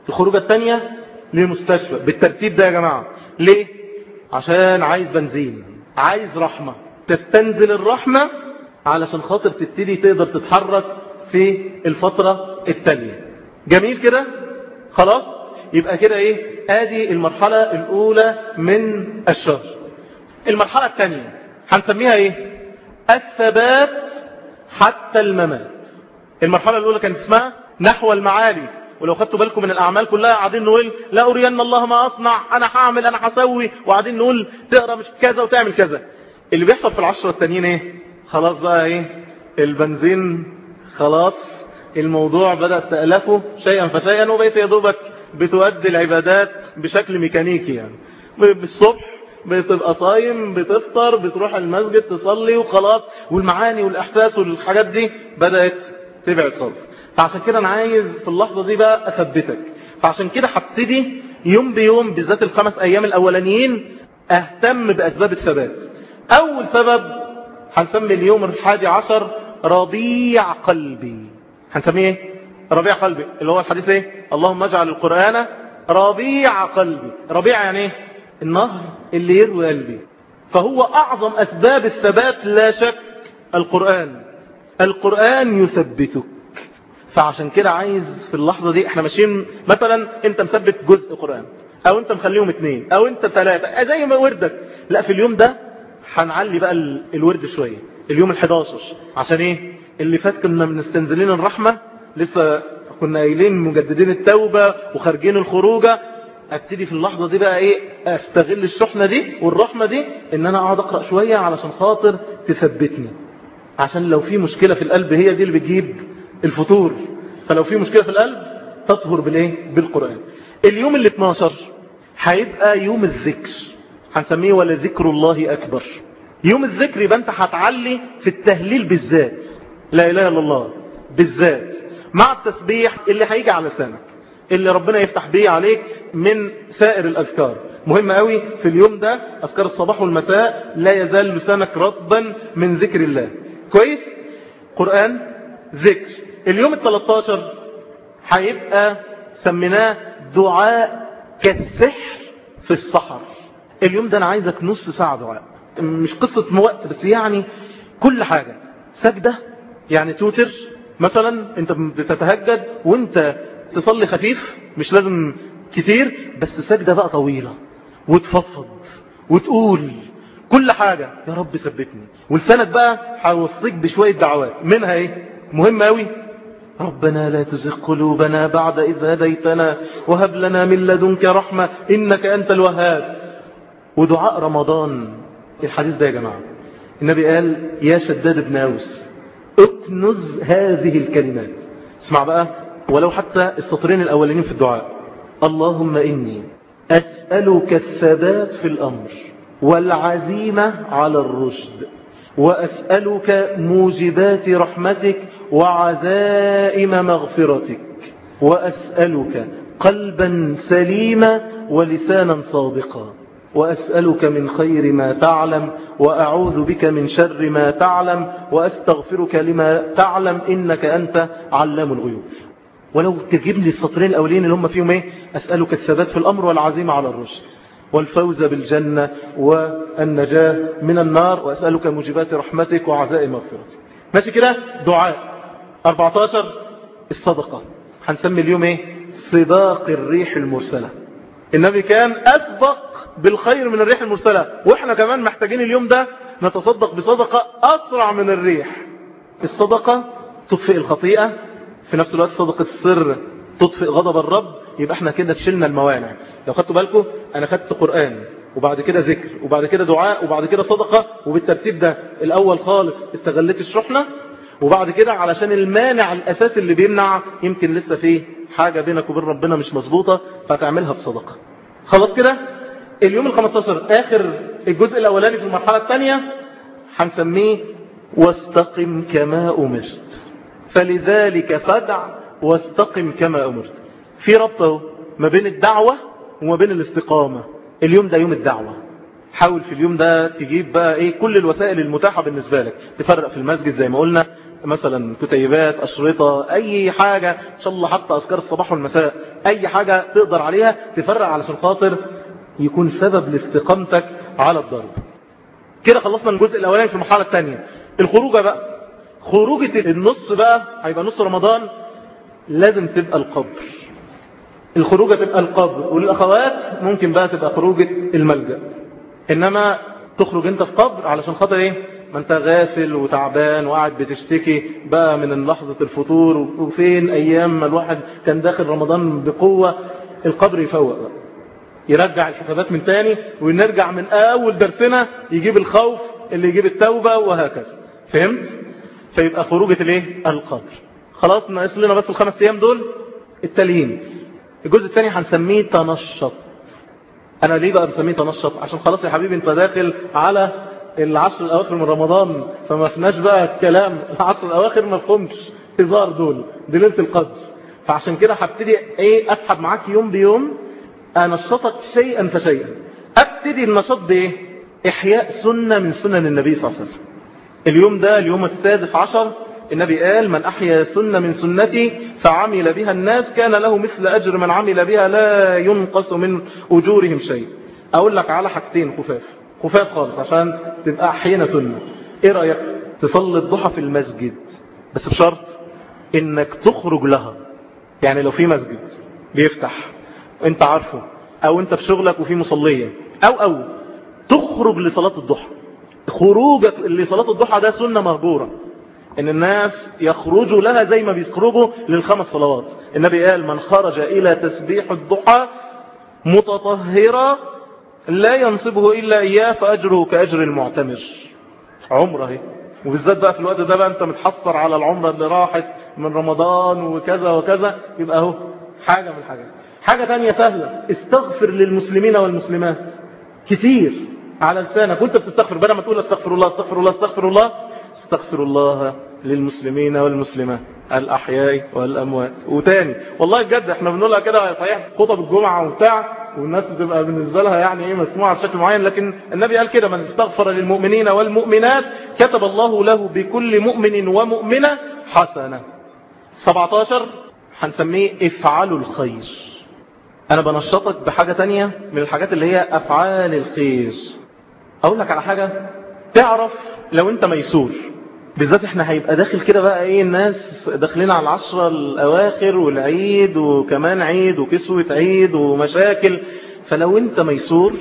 الخروجة الثانية للمستشفى. بالترتيب ده يا جماعة. ليه؟ عشان عايز بنزين. عايز رحمة. تستنزل الرحمة علشان خاطر تبتدي تقدر تتحرك في الفترة التالية جميل كده؟ خلاص؟ يبقى كده إيه؟ آدي المرحلة الأولى من الشهر المرحلة الثانية. هنسميها إيه؟ الثبات حتى الممات. المرحلة الأولى كانت اسمها نحو المعالي. ولو خدتوا بالكم من الأعمال كلها قاعدين نقول لا أرين الله ما أصنع أنا هعمل أنا هسوي. وقاعدين نقول تقرأ مش كذا وتعمل كذا. اللي بيحصل في العشرة التانيين إيه؟ خلاص بقى إيه؟ البنزين خلاص. الموضوع بدأ تألفه شيئا فشيئا وبقيت يا دوبك بتؤدي العبادات بشكل ميكانيكي يعني. بالصبح بتبقى صايم بتفطر بتروح المسجد تصلي وخلاص. والمعاني والإحساس والحاجات دي بدأت تبعد خالص. فعشان كده أنا عايز في اللحظة دي بقى أثبتك. فعشان كده هبتدي يوم بيوم بالذات الخمس أيام الأولانيين أهتم بأسباب الثبات. أول سبب هنسمي اليوم الحادي عشر ربيع قلبي. هنسميه إيه؟ ربيع قلبي. اللي هو الحديث إيه؟ اللهم اجعل القرآن ربيع قلبي. ربيع يعني إيه؟ النهر اللي يروي قلبي. فهو أعظم أسباب الثبات لا شك القرآن. القرآن يثبتك. فعشان كده عايز في اللحظة دي إحنا ماشيين مثلا أنت مثبت جزء قرآن أو أنت مخليهم اتنين أو أنت ثلاثة زي ما وردك. لا في اليوم ده هنعلي بقى الورد شوية. اليوم ال11 عشان إيه؟ اللي فات كنا منستنزلين الرحمة لسه كنا قايلين مجددين التوبة وخارجين الخروجة أبتدي في اللحظة دي بقى إيه؟ أستغل الشحنة دي والرحمة دي إن أنا أقعد أقرأ شوية علشان خاطر تثبتني. عشان لو في مشكلة في القلب هي دي اللي بتجيب الفتور فلو في مشكلة في القلب تطهر بالإيه؟ بالقرآن. اليوم ال 12 هيبقى يوم الذكر. هنسميه ولا ذكر الله أكبر. يوم الذكر يبقى أنت هتعلي في التهليل بالذات. لا إله إلا الله. بالذات. مع التسبيح اللي هيجي على لسانك اللي ربنا يفتح بيه عليك من سائر الأذكار. مهم قوي في اليوم ده أذكار الصباح والمساء لا يزال لسانك رطبا من ذكر الله. كويس؟ قرآن ذكر. اليوم ال13 هيبقى سميناه دعاء كالسحر في السحر. اليوم ده أنا عايزك نص ساعة دعاء. مش قصة وقت بس يعني كل حاجة. سجدة يعني توتر مثلا أنت بتتهجد وأنت تصلي خفيف مش لازم كتير بس سجدة بقى طويلة. وتفضفض وتقول كل حاجة. يا رب ثبتني. ولسانك بقى هيوصيك بشوية دعوات. منها إيه؟ مهم قوي ربنا لا تزغ قلوبنا بعد إذ هديتنا وهب لنا من لدنك رحمة إنك أنت الوهاب. ودعاء رمضان. الحديث ده يا جماعة. النبي قال يا شداد بن أوس اكنز هذه الكلمات. اسمع بقى. ولو حتى السطرين الأولين في الدعاء. اللهم إني أسألك الثبات في الأمر والعزيمة على الرشد وأسألك موجبات رحمتك وعزائم مغفرتك وأسألك قلبا سليما ولسانا صادقا وأسألك من خير ما تعلم وأعوذ بك من شر ما تعلم وأستغفرك لما تعلم إنك أنت علام الغيوب. ولو تجيب لي السطرين الأولين اللي هم فيهم إيه؟ أسألك الثبات في الأمر والعزيمة على الرشد. والفوز بالجنة والنجاة من النار وأسألك موجبات رحمتك وعزائم مغفرتك. ماشي كده؟ دعاء. 14 الصدقة. هنسمي اليوم إيه؟ سباق الريح المرسلة. النبي كان أسبق بالخير من الريح المرسلة. وإحنا كمان محتاجين اليوم ده نتصدق بصدقة أسرع من الريح. الصدقة تطفئ الخطيئة في نفس الوقت صدقة السر تطفئ غضب الرب يبقى إحنا كده تشلنا الموانع. لو خدتوا بالكم أنا خدت قرآن وبعد كده ذكر وبعد كده دعاء وبعد كده صدقة وبالترتيب ده الأول خالص استغلت الشحنة وبعد كده علشان المانع الاساسي اللي بيمنع يمكن لسه فيه حاجة بينك وبين ربنا مش مظبوطة فتعملها بصدقة. خلاص كده؟ اليوم ال 15 آخر الجزء الأولاني في المرحلة الثانية هنسميه واستقم كما امرت. فلذلك فدع واستقم كما أمرت. في ربط ما بين الدعوة وما بين الاستقامة. اليوم ده يوم الدعوة. حاول في اليوم ده تجيب بقى إيه كل الوسائل المتاحة بالنسبة لك. تفرق في المسجد زي ما قلنا. مثلا كتيبات أشرطة أي حاجة. إن شاء الله حتى أذكار الصباح والمساء. أي حاجة تقدر عليها تفرق علشان خاطر يكون سبب لاستقامتك على الضرب كده خلصنا الجزء الأولاني في المرحلة الثانية. الخروجة بقى. خروجة النص بقى هيبقى نص رمضان لازم تبقى القبر. الخروجة تبقى القبر والأخوات ممكن بقى تبقى خروجة الملجأ. إنما تخرج أنت في قبر علشان خاطر إيه؟ ما أنت غافل وتعبان وقاعد بتشتكي بقى من لحظة الفطور وفين أيام ما الواحد كان داخل رمضان بقوة. القبر يفوق بقى. يرجع الحسابات من تاني ونرجع من أول درسنا يجيب الخوف اللي يجيب التوبة وهكذا. فهمت؟ فيبقى خروجة الايه؟ القبر. خلاص ناقص لنا بس الخمس أيام دول؟ التاليين. الجزء الثاني هنسميه تنشط. أنا ليه بقى بسميه تنشط؟ عشان خلاص يا حبيبي أنت داخل على العشر الأواخر من رمضان فما فيناش بقى الكلام العشر الأواخر ما فهمش هزار دول. دي ليلة القدر. فعشان كده هبتدي إيه؟ أسحب معاك يوم بيوم أنشطك شيئا فشيئا. أبتدي النشاط بإيه؟ إحياء سنة من سنن النبي صلى الله عليه وسلم. اليوم ده اليوم السادس عشر النبي قال من أحيا سنة من سنتي فعمل بها الناس كان له مثل أجر من عمل بها لا ينقص من أجورهم شيء. أقول لك على حاجتين خفاف خفاف خالص عشان تبقى أحيانا سنة. إيه رأيك؟ تصلي الضحى في المسجد بس بشرط إنك تخرج لها. يعني لو في مسجد بيفتح أنت عارفه أو أنت في شغلك وفي مصلية أو أو تخرج لصلاة الضحى. خروجك لصلاة الضحى ده سنة مهجورة إن الناس يخرجوا لها زي ما بيخرجوا للخمس صلوات. النبي قال من خرج إلى تسبيح الضحى متطهرا لا ينصبه إلا إياه فأجره كأجر المعتمر. عمرة اهي وبالذات بقى في الوقت ده بقى أنت متحصر على العمرة اللي راحت من رمضان وكذا وكذا يبقى أهو حاجة من الحاجات. حاجة تانية سهلة. استغفر للمسلمين والمسلمات. كتير. على لسانك. وانت بتستغفر بدل ما تقول استغفر الله استغفر الله استغفر الله استغفر الله للمسلمين والمسلمات الأحياء والأموات. وتاني والله بجد إحنا بنقولها كده صحيح خطب الجمعة وبتاع والناس بتبقى بالنسبة لها يعني إيه مسموعة بشكل معين لكن النبي قال كده من استغفر للمؤمنين والمؤمنات كتب الله له بكل مؤمن ومؤمنة حسنة. 17 هنسميه افعلوا الخير. أنا بنشطك بحاجة تانية من الحاجات اللي هي أفعال الخير. أقول لك على حاجة تعرف لو أنت ميسور بالذات إحنا هيبقى داخل كده بقى إيه الناس داخلين على العشرة الأواخر والعيد وكمان عيد وكسوة عيد ومشاكل. فلو أنت ميسور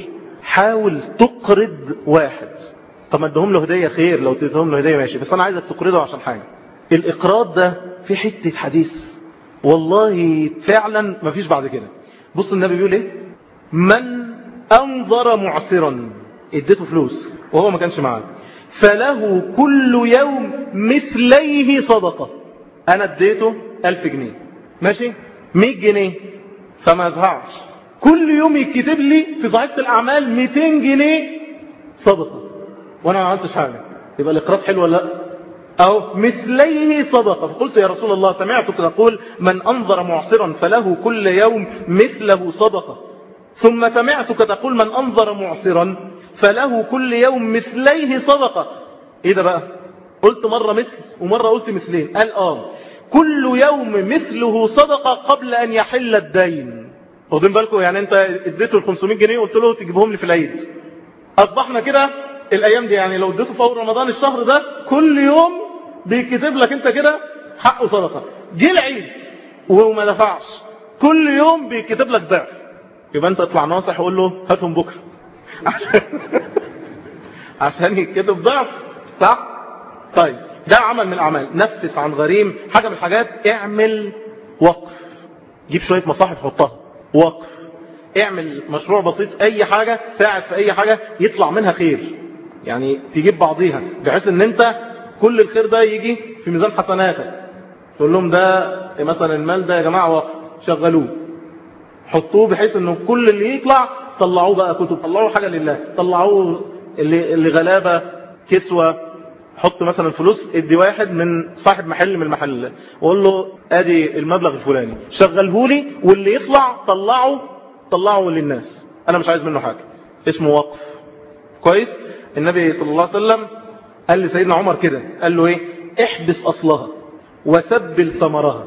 حاول تقرض واحد. طب ما ادهم له هدية خير لو تدهم له هدية ماشي بس أنا عايزك تقرضه عشان حاجة. الإقراض ده في حتة حديث. والله فعلا مفيش بعد كده. بص النبي بيقول إيه؟ من أنظر معسرا اديته فلوس وهو ما كانش معاه فله كل يوم مثليه صدقة. أنا اديته ألف جنيه. ماشي؟ مية جنيه. فما ادفعش كل يوم يكتب لي في صحيفة الأعمال 200 جنيه صدقة. وأنا ما عملتش حاجة. يبقى الإقراض حلو ولا لأ؟ أو مثليه صدقة. فقلت يا رسول الله سمعتك تقول من أنظر معصرا فله كل يوم مثله صدقة. ثم سمعتك تقول من أنظر معصرا فله كل يوم مثليه صدقة. إيه ده بقى؟ قلت مرة مثل ومرة قلت مثلين. قال آه. كل يوم مثله صدقة قبل أن يحل الدين. واخدين بالكم؟ يعني أنت اديته ال 500 جنيه وقلت له تجيبهم لي في العيد. أصبحنا كده الأيام دي يعني لو اديته في أول رمضان الشهر ده كل يوم بيكتب لك أنت كده حقه صدقة. جه العيد وما دفعش. كل يوم بيكتب لك ضعف. يبقى أنت اطلع ناصح وقول له هاتهم بكرة. عشان عشان يكتب ضعف. صح؟ طيب ده عمل من الأعمال. نفس عن غريم. حاجة من الحاجات اعمل وقف. جيب شوية مصاحف حطها. وقف. اعمل مشروع بسيط. أي حاجة ساعد في أي حاجة يطلع منها خير. يعني تجيب بعضيها بحيث إن أنت كل الخير ده يجي في ميزان حسناتك. تقول لهم ده مثلا المال ده يا جماعة وقف. شغلوه. حطوه بحيث إنه كل اللي يطلع طلعوه بقى كتب. طلعوه حاجة لله. طلعوه اللي, غلابة كسوة. حط مثلا فلوس ادي واحد من صاحب محل من المحل. وقول له آدي المبلغ الفلاني. شغله لي واللي يطلع طلعه طلعه للناس. أنا مش عايز منه حاجة. اسمه وقف. كويس؟ النبي صلى الله عليه وسلم قال لسيدنا عمر كده. قال له إيه؟ احبس أصلها وسبل ثمرها.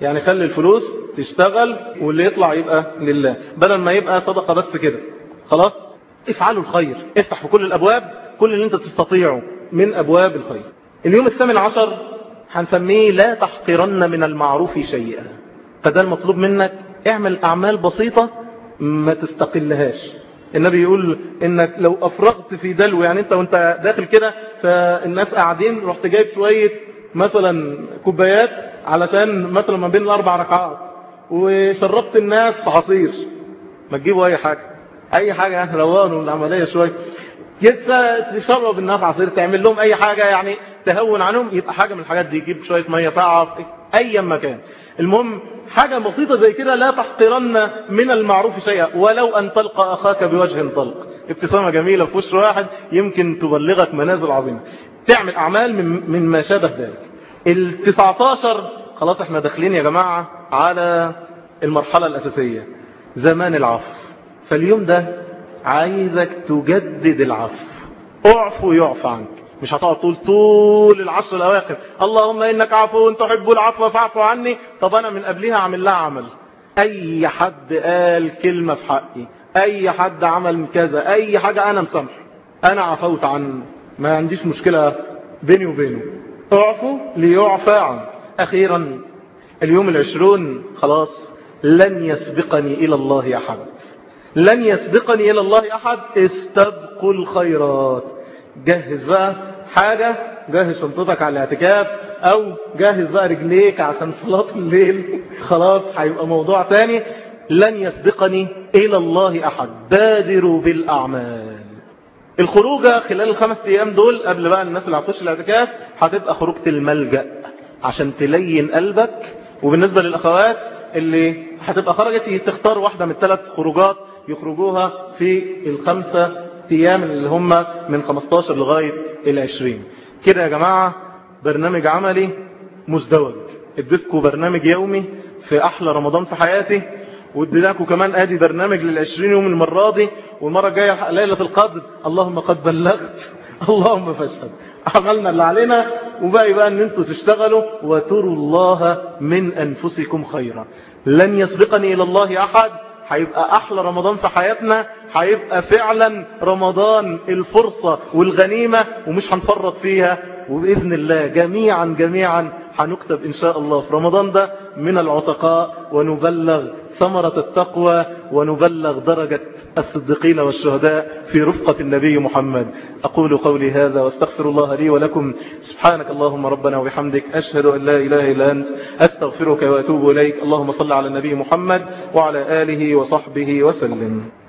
يعني خلي الفلوس تشتغل واللي يطلع يبقى لله. بدل ما يبقى صدقة بس كده. خلاص؟ افعلوا الخير. افتح في كل الأبواب كل اللي انت تستطيعه من أبواب الخير. اليوم الثامن عشر هنسميه لا تحقرن من المعروف شيئا. فده المطلوب منك اعمل أعمال بسيطة ما تستقلهاش. النبي يقول إنك لو أفرغت في دلو يعني أنت وأنت داخل كده فالناس قاعدين رحت جايب شوية مثلا كوبايات علشان مثلا ما بين الأربع ركعات. وشربت الناس عصير. ما تجيبوا أي حاجة. أي حاجة روانوا العملية شوية تشرب الناس عصير تعمل لهم أي حاجة يعني تهون عنهم يبقى حاجة من الحاجات دي. يجيب شوية مية ساعة أي مكان. المهم حاجة بسيطة زي كده لا تحقرن من المعروف شيئا. ولو أن تلقى أخاك بوجه طلق. ابتسامة جميلة في وش واحد يمكن تبلغك منازل عظيمة. تعمل أعمال من, ما شابه ذلك. التسعتاشر خلاص إحنا داخلين يا جماعة على المرحلة الأساسية زمان العفو. فاليوم ده عايزك تجدد العفو. اعفو يعفى عنك. مش هتقعد طول طول العشر الأواخر. اللهم إنك عفو تحب العفو فاعفو عني. طب أنا من قبلها أعمل لها عمل. أي حد قال كلمة في حقي أي حد عمل كذا أي حاجة أنا مسامحه أنا عفوت عنه. ما عنديش مشكلة بيني وبينه. اعفو ليعفى عنه. أخيرا اليوم العشرون خلاص لن يسبقني إلى الله أحد. لن يسبقني إلى الله أحد استبقوا الخيرات. جهز بقى حاجة جهز شنطتك على الاعتكاف أو جهز بقى رجليك عشان صلاة الليل. خلاص هيبقى موضوع تاني. لن يسبقني إلى الله أحد. بادروا بالأعمال. الخروجة خلال الخمس أيام دول قبل بقى الناس اللي هتخش الاعتكاف هتبقى خروجة الملجأ. عشان تلين قلبك. وبالنسبة للأخوات اللي هتبقى خرجت تختار واحدة من الثلاث خروجات يخرجوها في الخمسة أيام اللي هم من 15 لغاية العشرين. كده يا جماعة برنامج عملي مزدوج. اديتكم برنامج يومي في أحلى رمضان في حياتي واديناكم كمان آدي برنامج للعشرين يوم المرة دي والمرة الجاية ليلة القدر. اللهم قد بلغت اللهم فاشهد. عملنا اللي علينا وباقي بقى إن أنتوا تشتغلوا وتروا الله من أنفسكم خيرا. لن يسبقني إلى الله أحد هيبقى أحلى رمضان في حياتنا هيبقى فعلا رمضان الفرصة والغنيمة ومش هنفرط فيها. وبإذن الله جميعا جميعا هنكتب إن شاء الله في رمضان ده من العتقاء ونبلغ ثمرة التقوى ونبلغ درجة الصديقين والشهداء في رفقة النبي محمد. أقول قولي هذا واستغفر الله لي ولكم. سبحانك اللهم ربنا وبحمدك. أشهد أن لا إله إلا أنت. أستغفرك وأتوب إليك. اللهم صل على النبي محمد وعلى آله وصحبه وسلم.